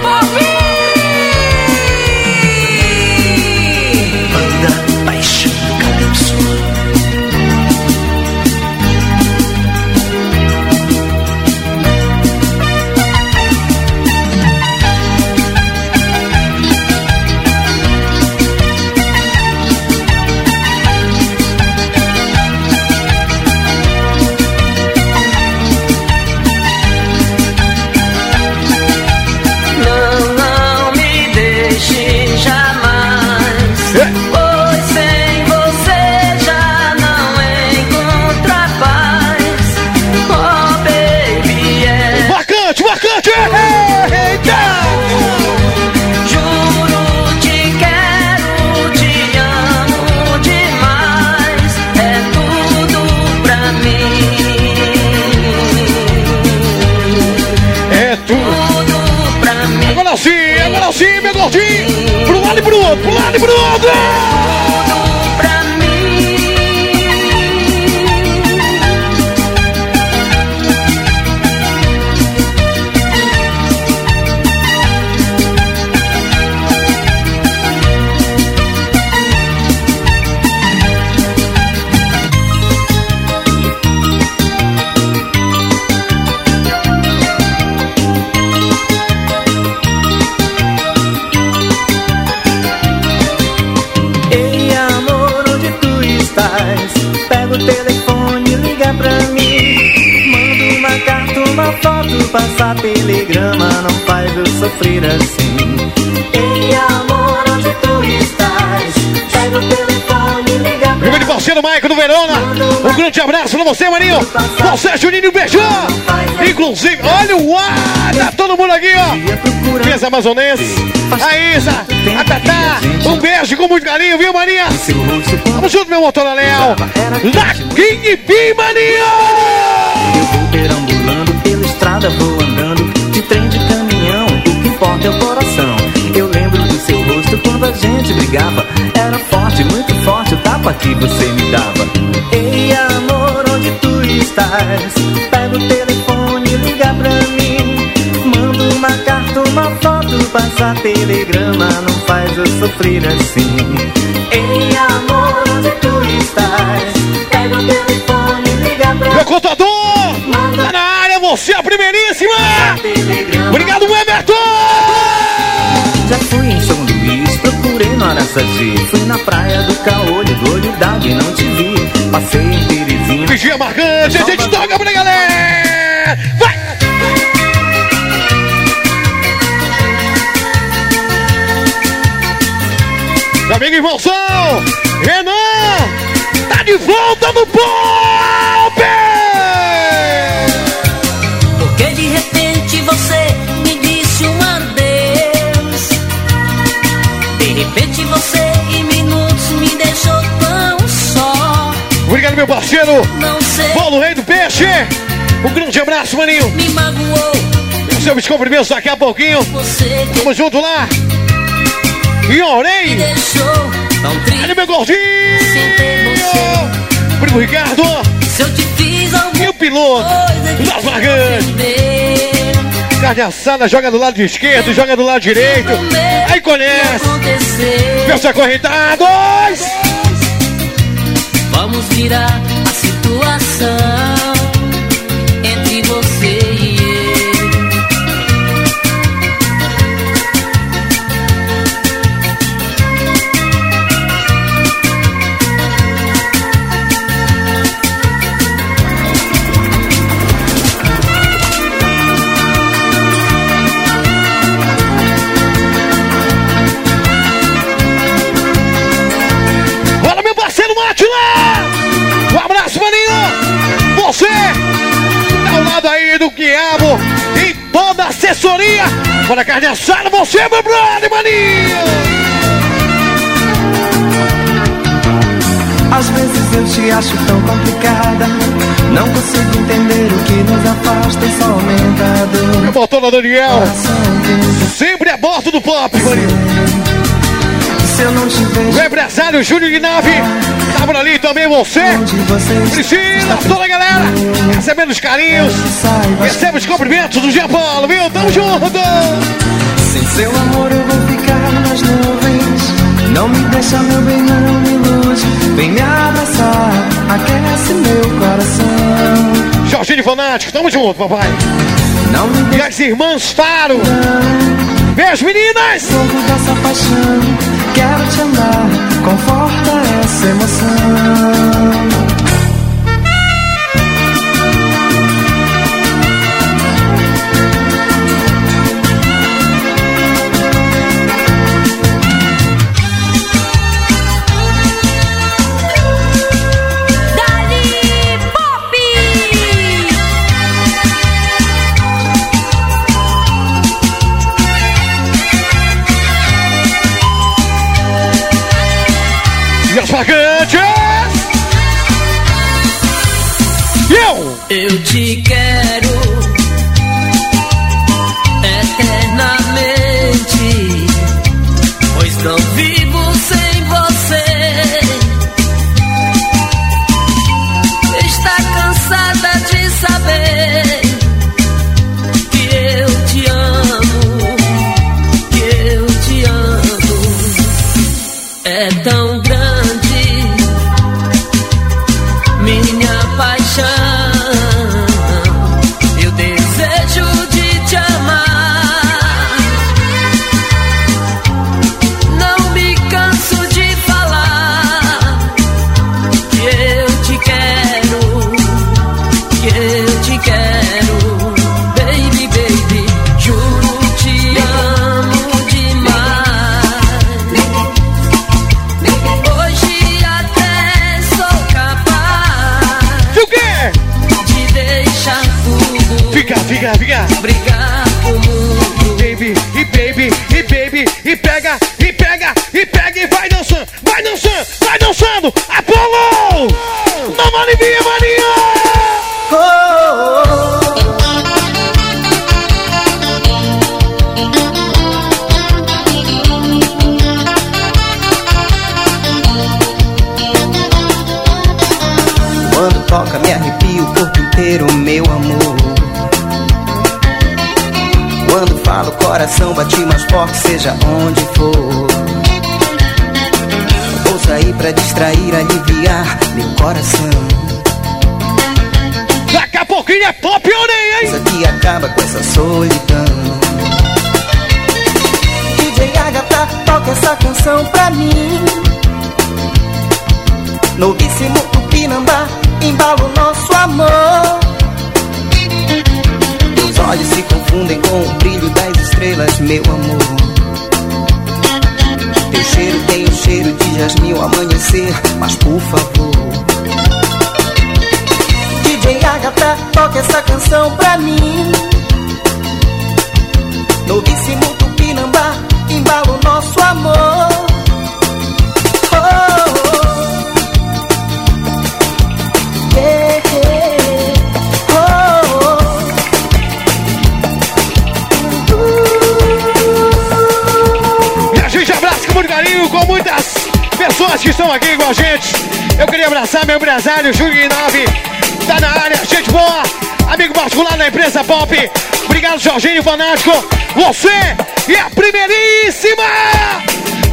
Lado pro outro, lado pro outro! É! Uma foto, passa telegrama. Não faz eu sofrer assim. Ei, amor, onde tu estás? Pega o telefone liga pra Meu grande parceiro Maico do Verona. Um grande abraço pra você, Maninho. Você, Juninho, beijão. Inclusive, olha o ar. Tá todo mundo aqui, ó. Peso amazonense. A Isa, a Tatá. Um beijo com muito carinho, viu, Maninha? Tamo junto, meu motor Léo. Da King B, Maninho. Estrada, vou andando de trem, de caminhão. O que importa é o coração. Eu lembro do seu rosto quando a gente brigava. Era forte, muito forte o tapa que você me dava. Ei, amor, onde tu estás? Pega o telefone e liga pra mim. Manda uma carta, uma foto, passa telegrama. Não faz eu sofrer assim. Ei, amor, onde tu estás? Você é a primeiríssima. Obrigado, Everton. Já fui em São Luís, procurei no Araçagi Fui na praia do Caolho, do Olhidade, não te vi Passei em Terezinha Vigia marcante, a gente toca pra galera. Vai! Meu amigo irmãozão, Renan, tá de volta no pop! Obrigado, meu parceiro. Paulo Rei do Peixe. Um grande abraço, maninho. Me magoou. Seus cumprimentos daqui a pouquinho. Tamo junto lá. E orei. Olha meu gordinho. Primo Ricardo. Se eu te fiz alguma E o piloto das Margantes. Carne assada, joga do lado esquerdo, joga do lado direito. Aí conhece. Meus acorrentados. Vamos virar a situação aí do Quiabo e toda a assessoria para carne assada, você, meu brother, maninho! Às vezes eu te acho tão complicada Não consigo entender o que nos afasta e só aumenta a dor Meu motor Daniel, sempre a bordo do pop, maninho! O empresário Júnior de Nave, tá por ali também você, Priscila, toda a galera, recebendo os carinhos, recebe os cumprimentos do Paulo, viu? Tamo junto! Sem seu amor eu vou ficar nas nuvens Não me deixa meu bem, não me ilude Vem me abraçar, aquece meu coração Jorginho Fanático, tamo junto, papai! Não me E as irmãs Faro! Beijo, meninas! fogo dessa paixão Quero te amar, conforta essa emoção coração bate mais forte, seja onde for. Vou sair pra distrair, aliviar meu coração. Daqui a pouquinho é pop ou nem, hein? Isso aqui acaba com essa solidão. DJ Agatha, toca essa canção pra mim. Novíssimo Tupinambá, embala o nosso amor. Olhos se confundem com o brilho das estrelas, meu amor. Teu cheiro tem o cheiro de jasmim ao amanhecer, mas por favor. DJ Agatha, toca essa canção pra mim. Novíssimo Tupinambá, embala o nosso amor. Pessoas que estão aqui com a gente. Eu queria abraçar meu empresário Júlio Nove, tá na área, gente boa, amigo particular da empresa Pop. Obrigado, Jorginho Fanático. Você é a primeiríssima!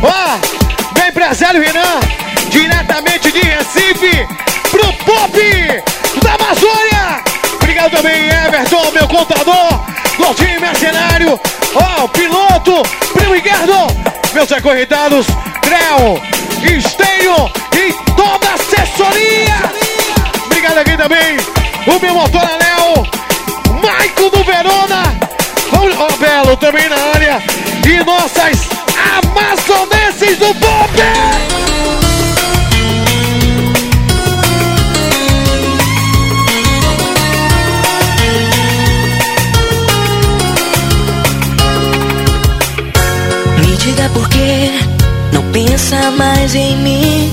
Ó, meu empresário Renan, diretamente de Recife, pro Pop da Amazônia. Obrigado também, Everton, meu contador, Gordinho Mercenário, ó, o piloto, Primo Ricardo, meus acorrentados, Creu, Esteio e toda a assessoria. Obrigado aqui também, o meu motor Léo, Maico do Verona, o Belo também na área, e nossas amazonenses do Pop. Me diga por que não pensa mais em mim.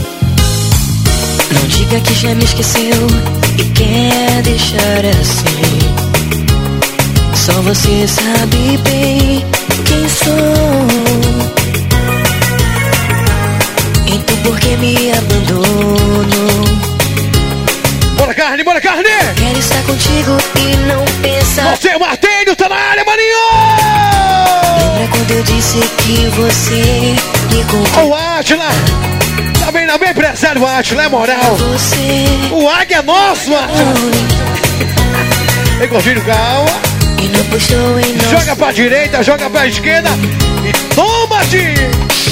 Não diga que já me esqueceu e quer deixar assim. Só você sabe bem quem sou. Então por que me abandonou? Bora carne, bora carne! Quero estar contigo e não pensa. Você, Martinho, tá na área, quando disse que você me contou? O Atila! Tá bem, não, bem empresário, o Atila, é moral! Você O Águia é nosso, Atila! Ei, gordinho, calma! e não postou em Joga pra direita, joga pra esquerda e toma-te!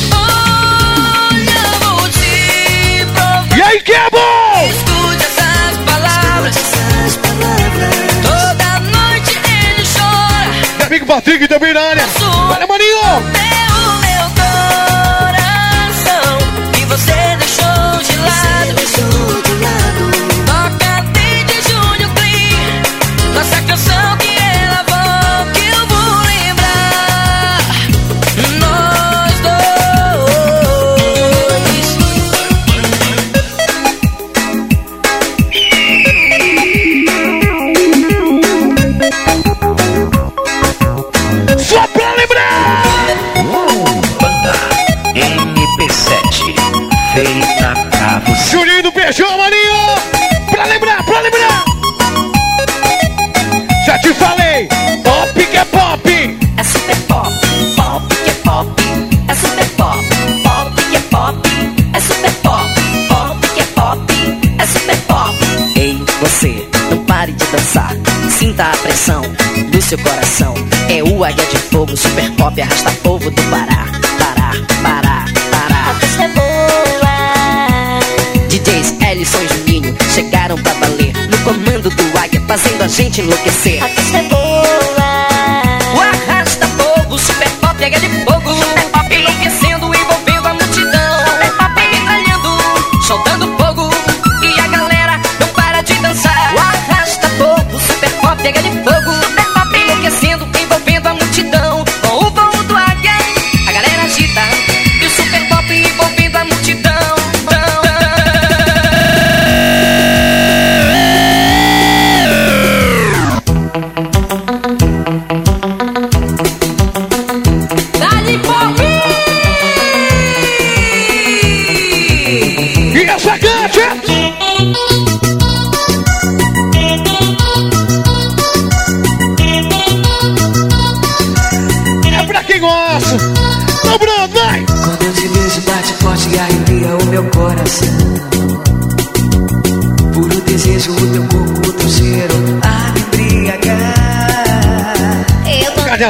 Fogo, super pop, arrasta povo do Pará.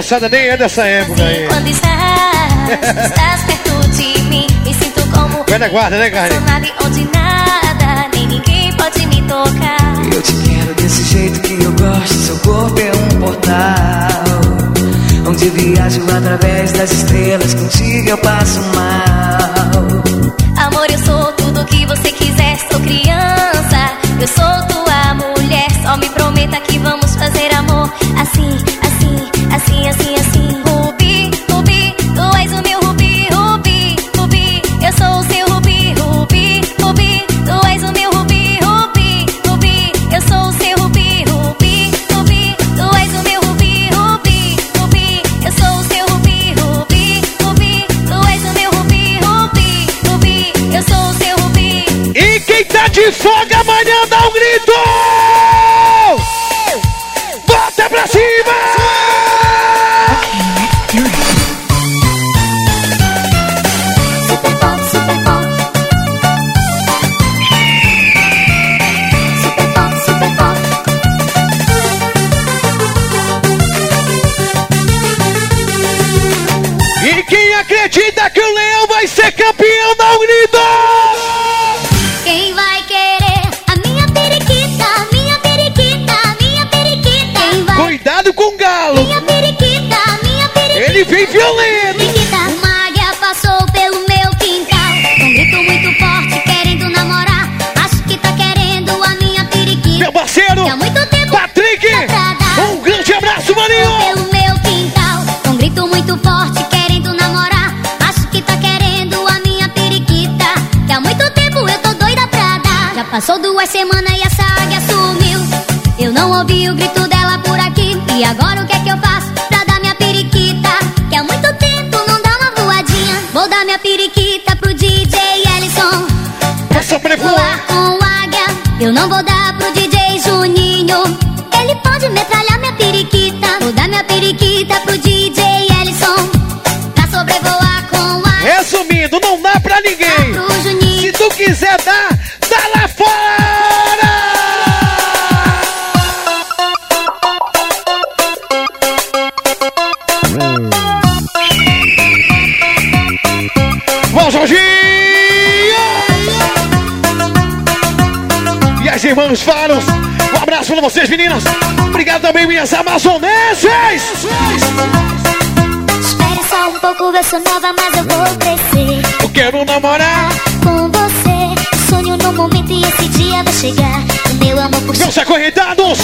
moçada nem é dessa época aí. Quando estás, estás perto de mim, me sinto como. Vai na guarda, né, Carne? Onde nada, nem ninguém pode me tocar. Eu te quero desse jeito que eu gosto. Seu corpo é um portal. Onde viajo através das estrelas, contigo eu passo mal. Amor, eu sou tudo que você quiser, sou criança. Eu sou tua mulher, só me prometa que vamos fazer amor assim um grito! pra vocês, meninas. Obrigado também, minhas amazonenses. Espere só um pouco, eu sou nova, mas eu vou crescer. Eu quero namorar com você. Sonho no momento e esse dia vai chegar. Meu amor por Meus acorrentados,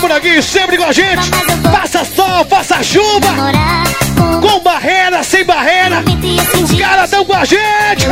por aqui sempre com a gente. Faça sol, faça chuva. Com barreira, sem barreira. Os caras estão com a gente.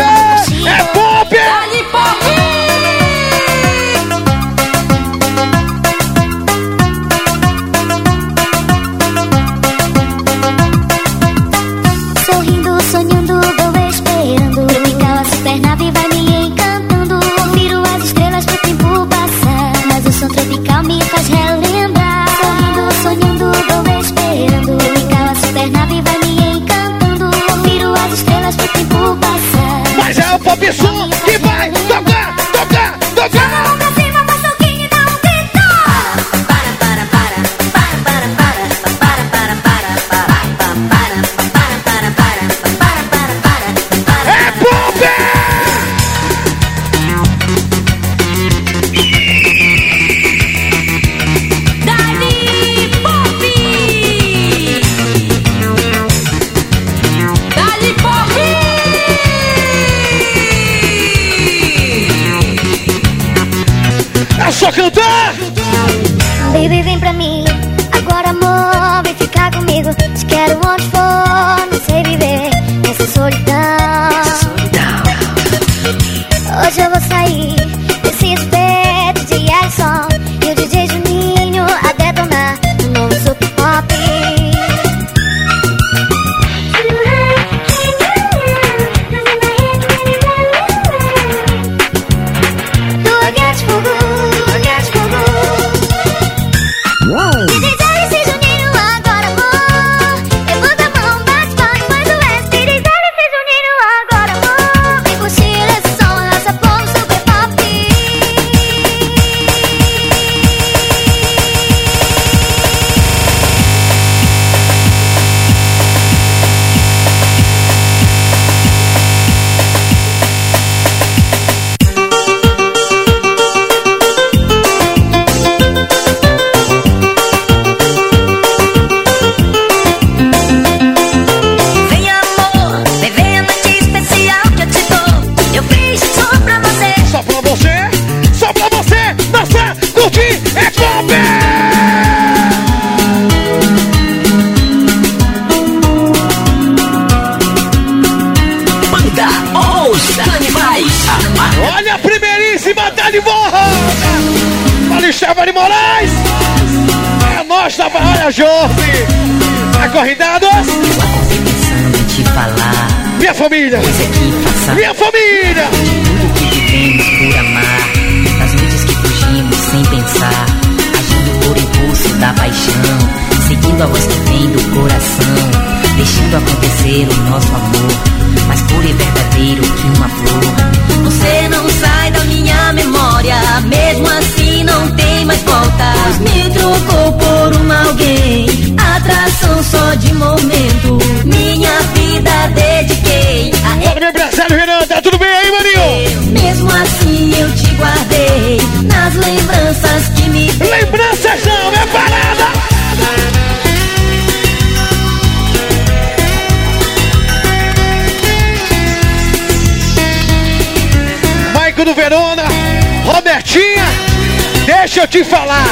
Te falar.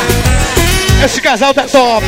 Esse casal tá top.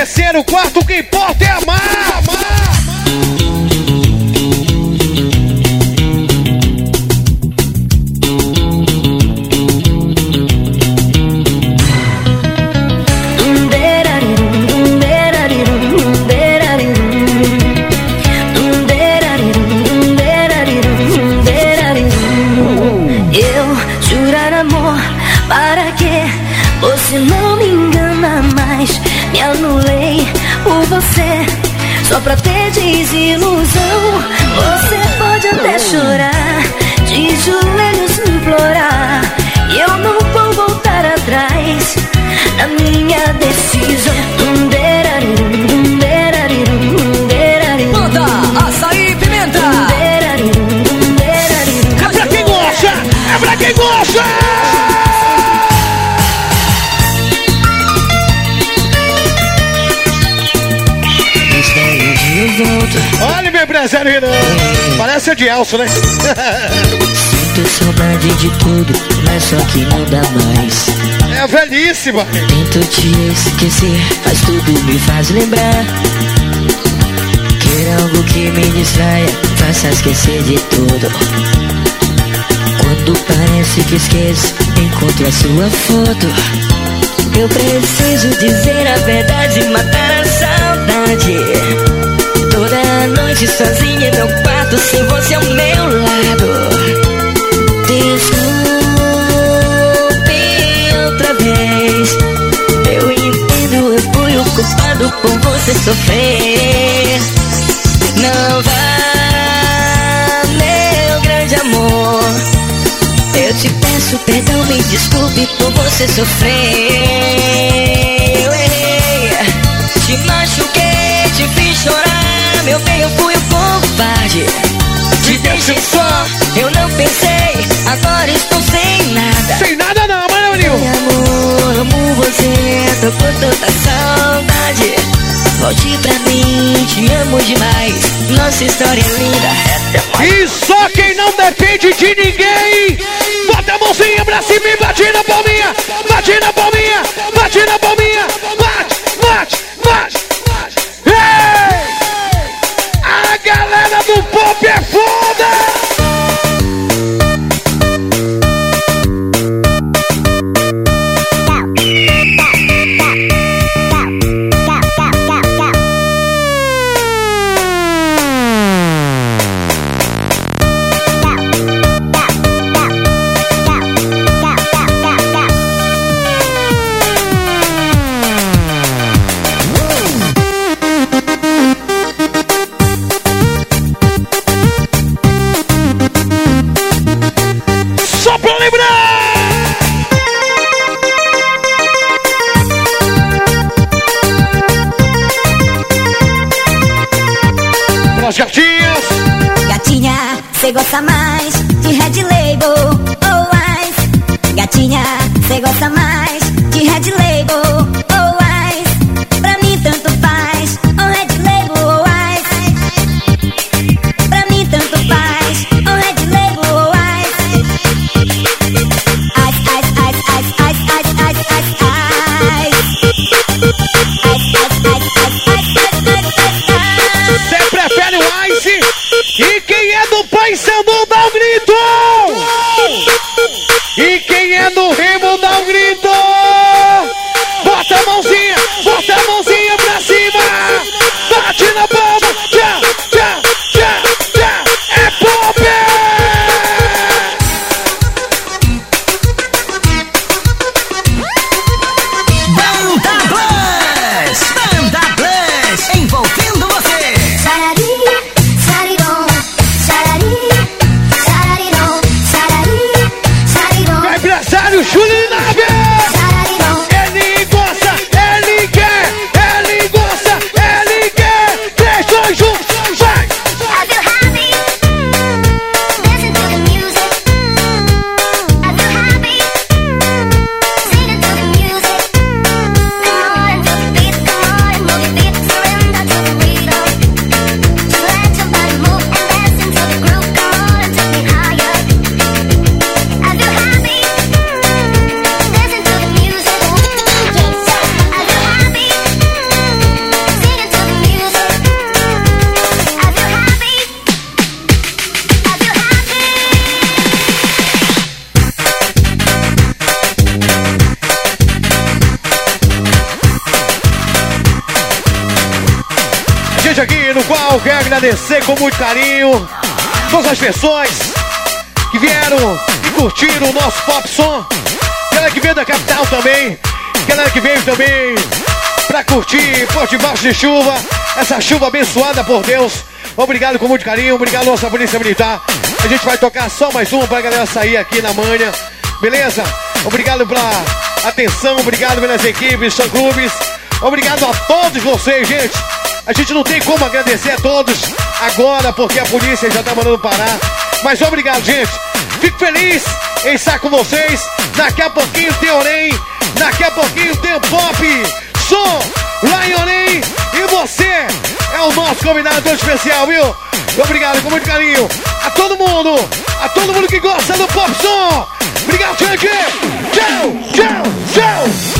Terceiro, quarto, que importa é amar. Eu Olha meu empresário Renan! Parece de Elcio, né? Sinto saudade de tudo, mas só que não dá mais. É velhíssima! Tento te esquecer, mas tudo me faz lembrar. Quer algo que me distraia, faça esquecer de tudo. Parece que esqueço, encontro a sua foto. Eu preciso dizer a verdade matar a saudade. Toda noite sozinha em meu quarto, sem você ao meu lado. Desculpe outra vez. Eu entendo, eu fui o culpado por você sofrer. Não vá, te peço perdão, me desculpe por você sofrer. Eu errei, te machuquei, te fiz chorar. Meu bem, eu fui o covarde. Te deixei só, eu não pensei. Agora estou sem nada. Sem nada não, mas Meu amor, amo você, tô com tanta saudade. Volte pra mim, te amo demais. Nossa história é linda. E só quem não depende de ninguém, pra cima e bate na palminha, bate na com muito carinho. Todas as versões que vieram e curtiram o nosso pop som. Galera que veio da capital também. Galera que veio também pra curtir por debaixo de chuva. Essa chuva abençoada por Deus. Obrigado com muito carinho. Obrigado, nossa Polícia Militar. A gente vai tocar só mais uma pra galera sair aqui na manhã. Beleza? Obrigado pela atenção. Obrigado pelas equipes, são clubes. Obrigado a todos vocês, gente. A gente não tem como agradecer a todos agora, porque a polícia já tá mandando parar. Mas obrigado, gente. Fico feliz em estar com vocês. Daqui a pouquinho tem Orem, daqui a pouquinho tem Pop. Som, Lionel e você é o nosso convidado especial, viu? Obrigado com muito carinho a todo mundo, a todo mundo que gosta do Pop Som. Obrigado, gente. Tchau, tchau, tchau.